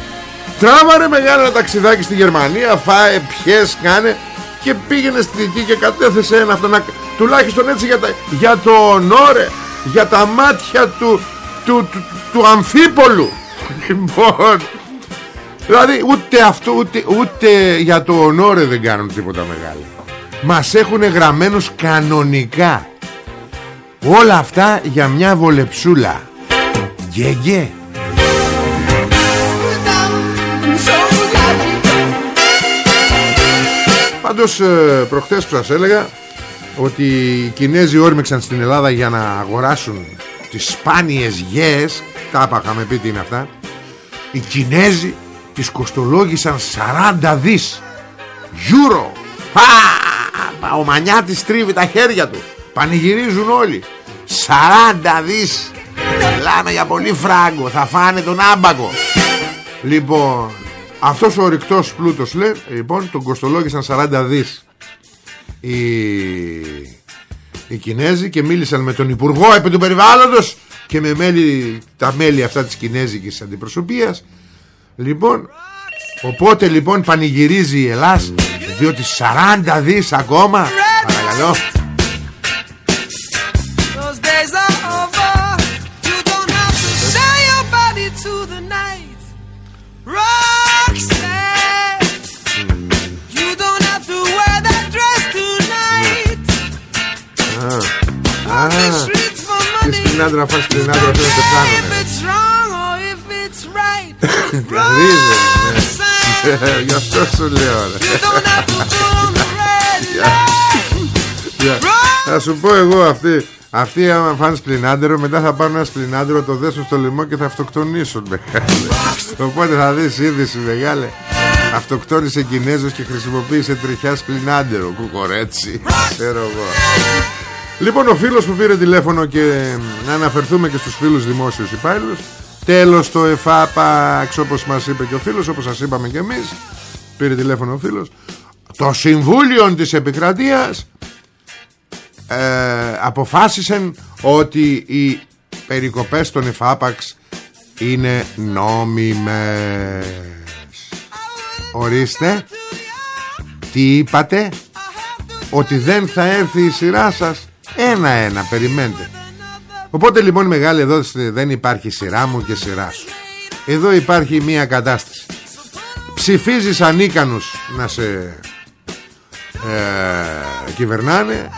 Τράβαρε μεγάλο ταξιδάκι στη Γερμανία Φάε, πιες, κάνε Και πήγαινε στην εκεί και κατέθεσε ένα αυτό να, Τουλάχιστον έτσι για, τα, για το ονόρε Για τα μάτια του Του, του, του Αμφίπολου. Λοιπόν Δηλαδή ούτε αυτό ούτε, ούτε για το ονόρε δεν κάνουν τίποτα μεγάλο Μας έχουν γραμμένους κανονικά. Όλα αυτά για μια βολεψούλα. Γκέγκε Πάντως ε, προχθές που σας έλεγα Ότι οι Κινέζοι όρμηξαν στην Ελλάδα για να αγοράσουν Τις σπάνιες γέες Τα είχαμε πει τι είναι αυτά Οι Κινέζοι τις κοστολόγησαν 40 δις. Γιούρω πα, Ο Μανιάτης τρίβει τα χέρια του. Πανηγυρίζουν όλοι. 40 δις. Μιλάμε για πολύ φράγκο. Θα φάνε τον άμπακο Λοιπόν Αυτός ο ορυκτός πλούτος λέει Λοιπόν τον κοστολόγησαν 40 δις Οι Οι Κινέζοι Και μίλησαν με τον Υπουργό επί του περιβάλλοντος Και με μέλη Τα μέλη αυτά της Κινέζικης αντιπροσωπείας. Λοιπόν Οπότε λοιπόν πανηγυρίζει η Ελλάς Διότι 40 δις ακόμα. Παρακαλώ. Και στην άντρα να φας την άντρα θέλω να πεθάνω Γι' αυτό σου λέω Θα σου πω εγώ αυτή Αυτοί άμα φάνε σπλινάντερο Μετά θα πάρουν ένα σπλινάντερο Το δέσουν στο λαιμό και θα αυτοκτονήσουν Οπότε θα δεις είδηση μεγάλε. Αυτοκτόνησε Κινέζος και χρησιμοποίησε τριχιά σπλινάντερο Κουκορέτσι Ξέρω εγώ. Λοιπόν ο φίλος που πήρε τηλέφωνο και να αναφερθούμε και στους φίλους δημόσιους υπάλληλους Τέλος το ΕΦΑΠΑΞ όπως μας είπε και ο φίλος όπως σας είπαμε και εμείς Πήρε τηλέφωνο ο φίλος Το Συμβούλιο της Επικρατείας ε, αποφάσισαν ότι οι περικοπές των ΕΦΑΠΑΞ είναι νόμιμες. Ορίστε Τι είπατε; Ότι δεν θα έρθει η σειρά σας. Ένα-ένα περιμένετε Οπότε λοιπόν μεγάλη εδώ δεν υπάρχει σειρά μου και σειρά σου. Εδώ υπάρχει μια κατάσταση. Ψηφίζεις ανίκανους να σε ε, κυβερνάνε.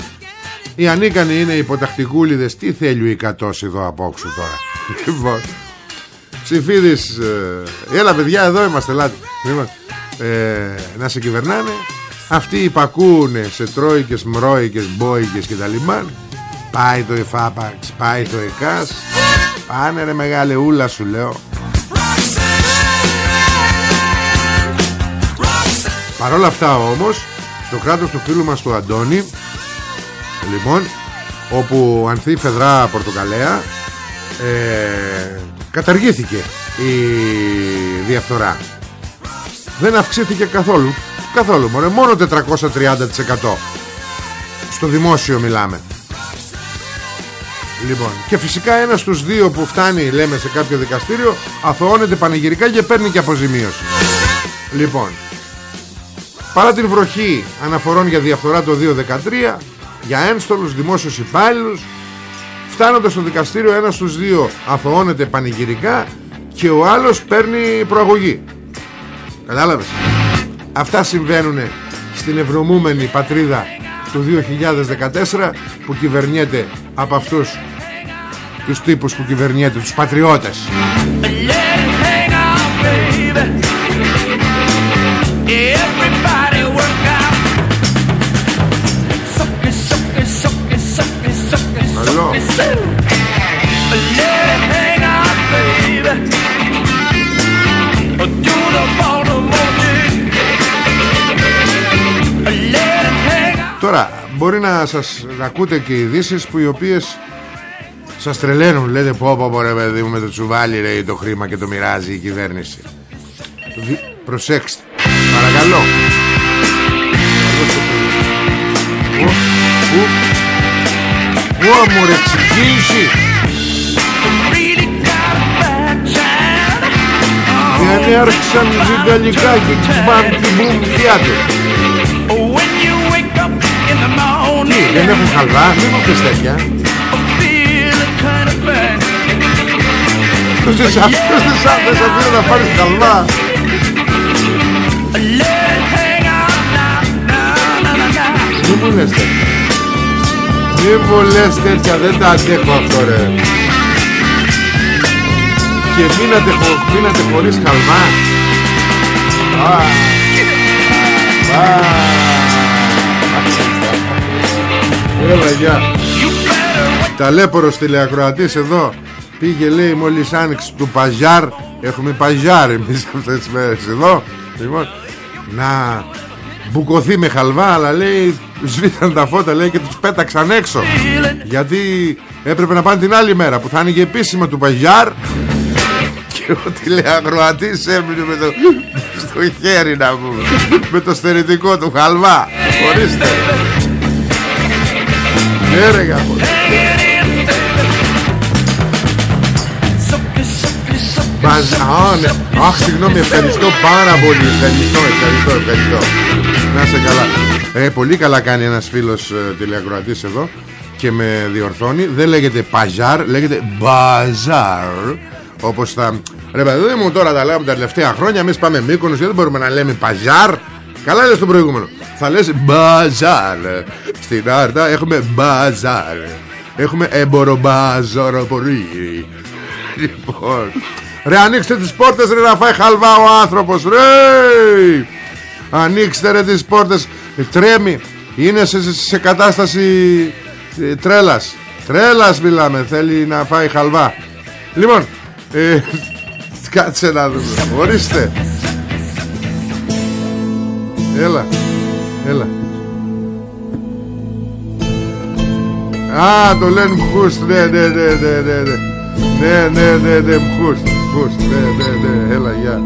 Οι ανίκανοι είναι υποτακτικούλιδες. Τι θέλει ο Ικατός εδώ απόξου τώρα; Λοιπόν Ψηφίδεις ε, Έλα παιδιά εδώ είμαστε λάτι λοιπόν, ε, Να σε κυβερνάνε. Αυτοί υπακούνε σε τρόικες, μρόικες, μπόικες και τα λιμάν Πάει το εφάπαξ, πάει το ΕΚΑΣ Πάνε ρε μεγάλε ούλα σου λέω. Παρ' όλα αυτά όμως Στο κράτος του φίλου μας του Αντώνη Λοιπόν Όπου ανθεί φεδρά πορτοκαλέα ε, Καταργήθηκε Η διαφθορά. Δεν αυξήθηκε καθόλου. Καθόλου μωρέ, μόνο 430% Στο δημόσιο μιλάμε Λοιπόν, και φυσικά ένας στους δύο που φτάνει λέμε σε κάποιο δικαστήριο Αθωώνεται πανηγυρικά και παίρνει και αποζημίωση. Λοιπόν Παρά την βροχή αναφορών για διαφθορά το 2013 Για ένστολους δημόσιους υπάλληλους Φτάνοντας στο δικαστήριο ένας στους δύο αθωώνεται πανηγυρικά Και ο άλλος παίρνει προαγωγή. Κατάλαβες; Αυτά συμβαίνουν στην ευρωμούμενη πατρίδα του 2014 που κυβερνιέται από αυτούς τους τύπους που κυβερνιέται, τους πατριώτες. Τώρα μπορεί να σας να ακούτε και ειδήσεις που οι οποίες σας τρελαίνουν. Λέτε πω πω ρε παιδί μου με το τσουβάλι λέει, το χρήμα και το μοιράζει η κυβέρνηση Προσέξτε Παρακαλώ. Ω μου ρε ξεκίνηση Ενέρξαν ζυγκαλικά και μπαμ και μπουμ φιάτο Τι, δεν έχουν χαλβά, μην μου πεις τέτοια feeling kind of bad. Ποιος δεν σ' ποιος δεν σ' δεν σ' αφήνει να πάρεις χαλβά. Let it hang out now, now, now, now, now. Μη μου λες τέτοια. Μη μου λες τέτοια, δεν τα αντέχω αυτό ρε. Και μείνατε, χω- μείνατε χωρίς χαλβά. Α, α, Έλα γεια Ταλέπορος τηλεακροατής εδώ. Πήγε λέει μόλις άνοιξε του Παζιάρ. Έχουμε Παζιάρ εμείς αυτές τις μέρες εδώ. Λοιπόν Να μπουκωθεί με χαλβά Αλλά λέει σβήσαν τα φώτα λέει και τους πέταξαν έξω. Γιατί έπρεπε να πάνε την άλλη μέρα Που θα άνοιγε επίσημα του Παζιάρ. Και ο τηλεακροατής έμεινε με το Στο χέρι να πούμε. Με το στερητικό του χαλβά. Ορίστε Ναι ρε γάμο. Μπαζ... Α, ναι. Αχ, συγγνώμη, ευχαριστώ πάρα πολύ. Ευχαριστώ, ευχαριστώ, ευχαριστώ. Να είσαι καλά. Ε, πολύ καλά κάνει ένας φίλος ε, τηλεακροατής εδώ και με διορθώνει. Δεν λέγεται παζάρ, λέγεται μπαζάρ. Όπως τα... Ρε παιδί μου, τώρα τα λέμε τα τελευταία χρόνια. Εμείς πάμε Μύκονος και δεν μπορούμε να λέμε παζάρ. Καλά λες το προηγούμενο. Θα λες μπαζάρ. Στην Άρτα έχουμε μπαζάρ. Έχουμε εμπορομπαζαροπορεί. Λοιπόν Ρε ανοίξτε τις πόρτες ρε να φάει χαλβά ο άνθρωπος Ρε Ανοίξτε ρε τις πόρτες Ε, Τρέμει Είναι σε, σε- σε κατάσταση ε, Τρέλας Τρέλας μιλάμε Θέλει να φάει χαλβά Λοιπόν ε, Κάτσε να δούμε Ορίστε Έλα Έλα Α, το λένε μχούστ, ναι, ναι, ναι, ναι, ναι, ναι. Ναι, ναι, ναι, ναι, μχούστ, μχούστ, ναι, ναι, ναι, έλα, γεια.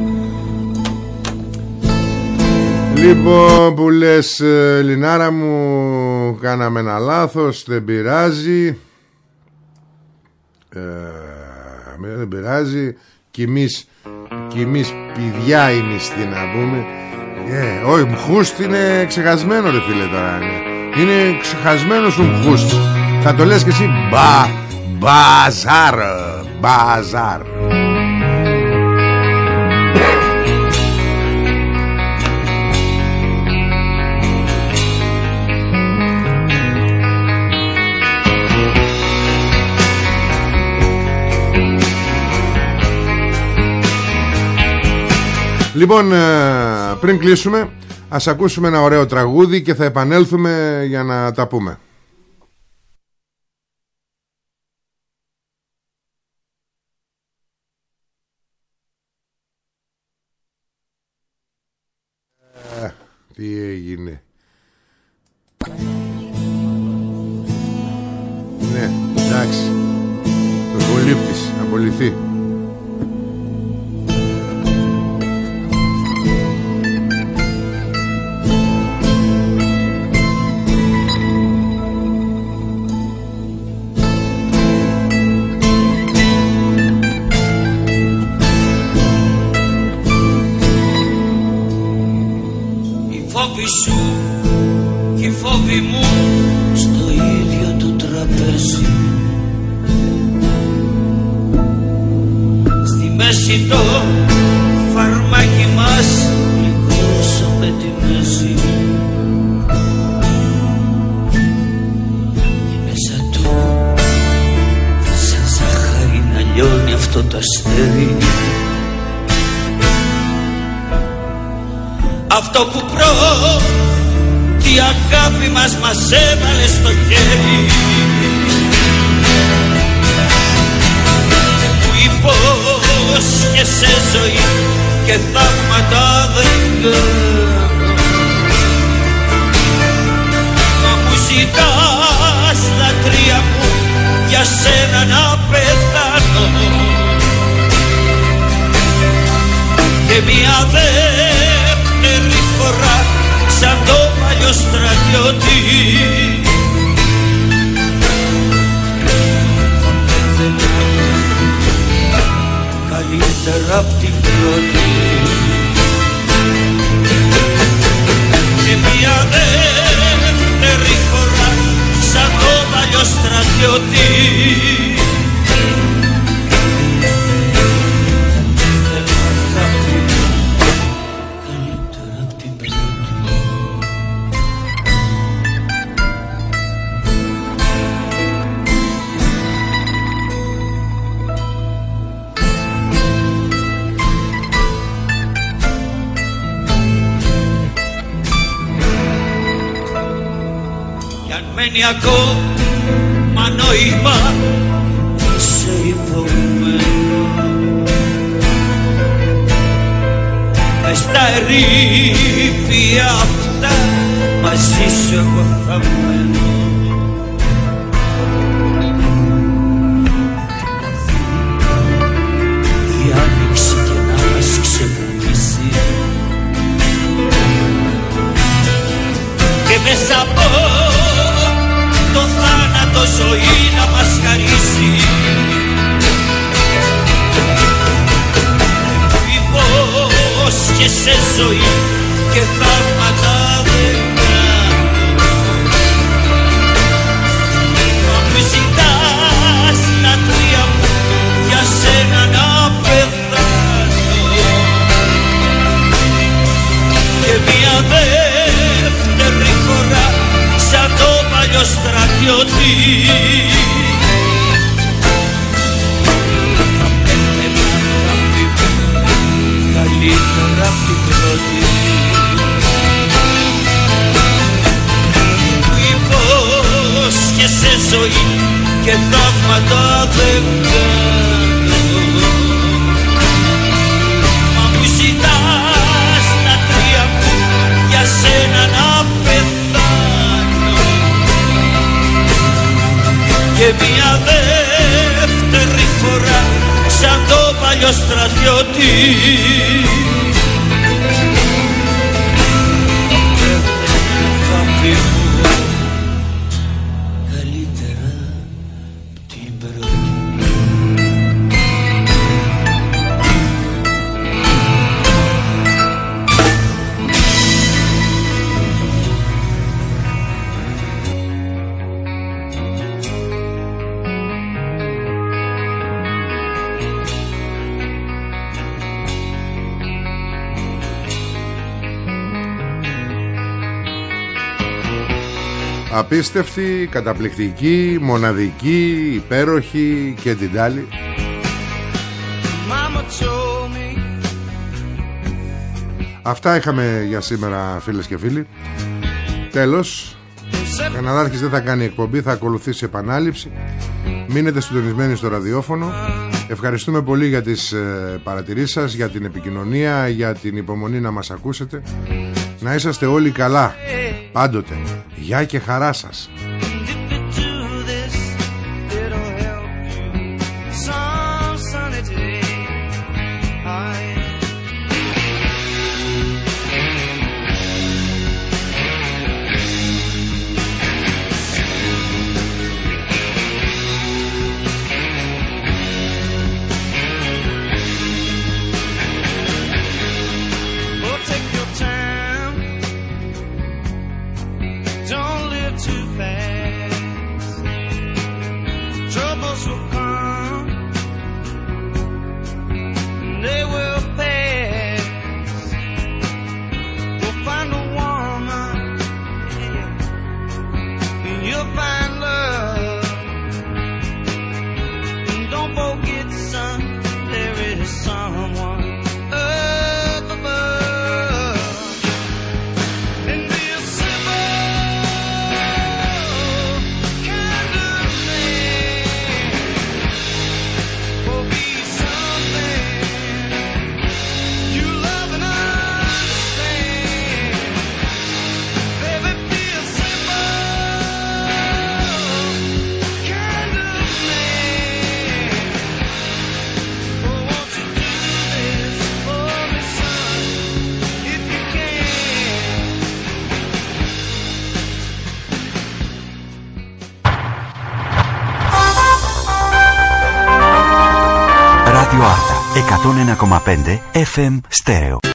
Λοιπόν, που λες, ε, Λινάρα μου, κάναμε ένα λάθος, δεν πειράζει. Ε, με- δεν πειράζει. Κι εμείς, κι εμείς πηδιά είμαστε, να πούμε. Ε, όχι, μχούστ είναι ξεχασμένο, ρε φίλε, τώρα. Είναι, είναι ξεχασμένος ο μχούστ. Θα το λες και εσύ, μπα, μπαζάρ, μπαζάρ. Λοιπόν, ε, πριν κλείσουμε, ας ακούσουμε ένα ωραίο τραγούδι και θα επανέλθουμε για να τα πούμε. Ε, Τι έγινε. Ναι, εντάξει. Το πολύπτης, απολυθεί. Απ' την πρώτη Και μια δεύτερη φορά σαν το παλιό στρατιώτη ακόμα νόημα σε υπομένο Μες στα ερήπια αυτά μαζί σου εγώ θα μένω ζωή και θαύματα δεν κάνω Μα μου ζητάς τα τρία μου για σένα να πεθάνω. Και μια δεύτερη φορά σαν το παλιό στρατιώτη απ' την πρώτη Υπόσχεσαι ζωή και θαύματα δεν κάνω Μα μου ζητάς τα τρία μου για σένα να πεθάνω. Και μια δεύτερη φορά σαν το παλιό στρατιώτη Απίστευτη, καταπληκτική, μοναδική, υπέροχη και την τάλη Mama told me. Αυτά είχαμε για σήμερα φίλες και φίλοι. Τέλος Καναδάρχης δεν θα κάνει εκπομπή Θα ακολουθήσει επανάληψη. Μείνετε συντονισμένοι στο ραδιόφωνο. Ευχαριστούμε πολύ για τις ε, παρατηρήσεις σας Για την επικοινωνία Για την υπομονή να μας ακούσετε. Να είσαστε όλοι καλά Πάντοτε Γεια και χαρά σας FM Stereo.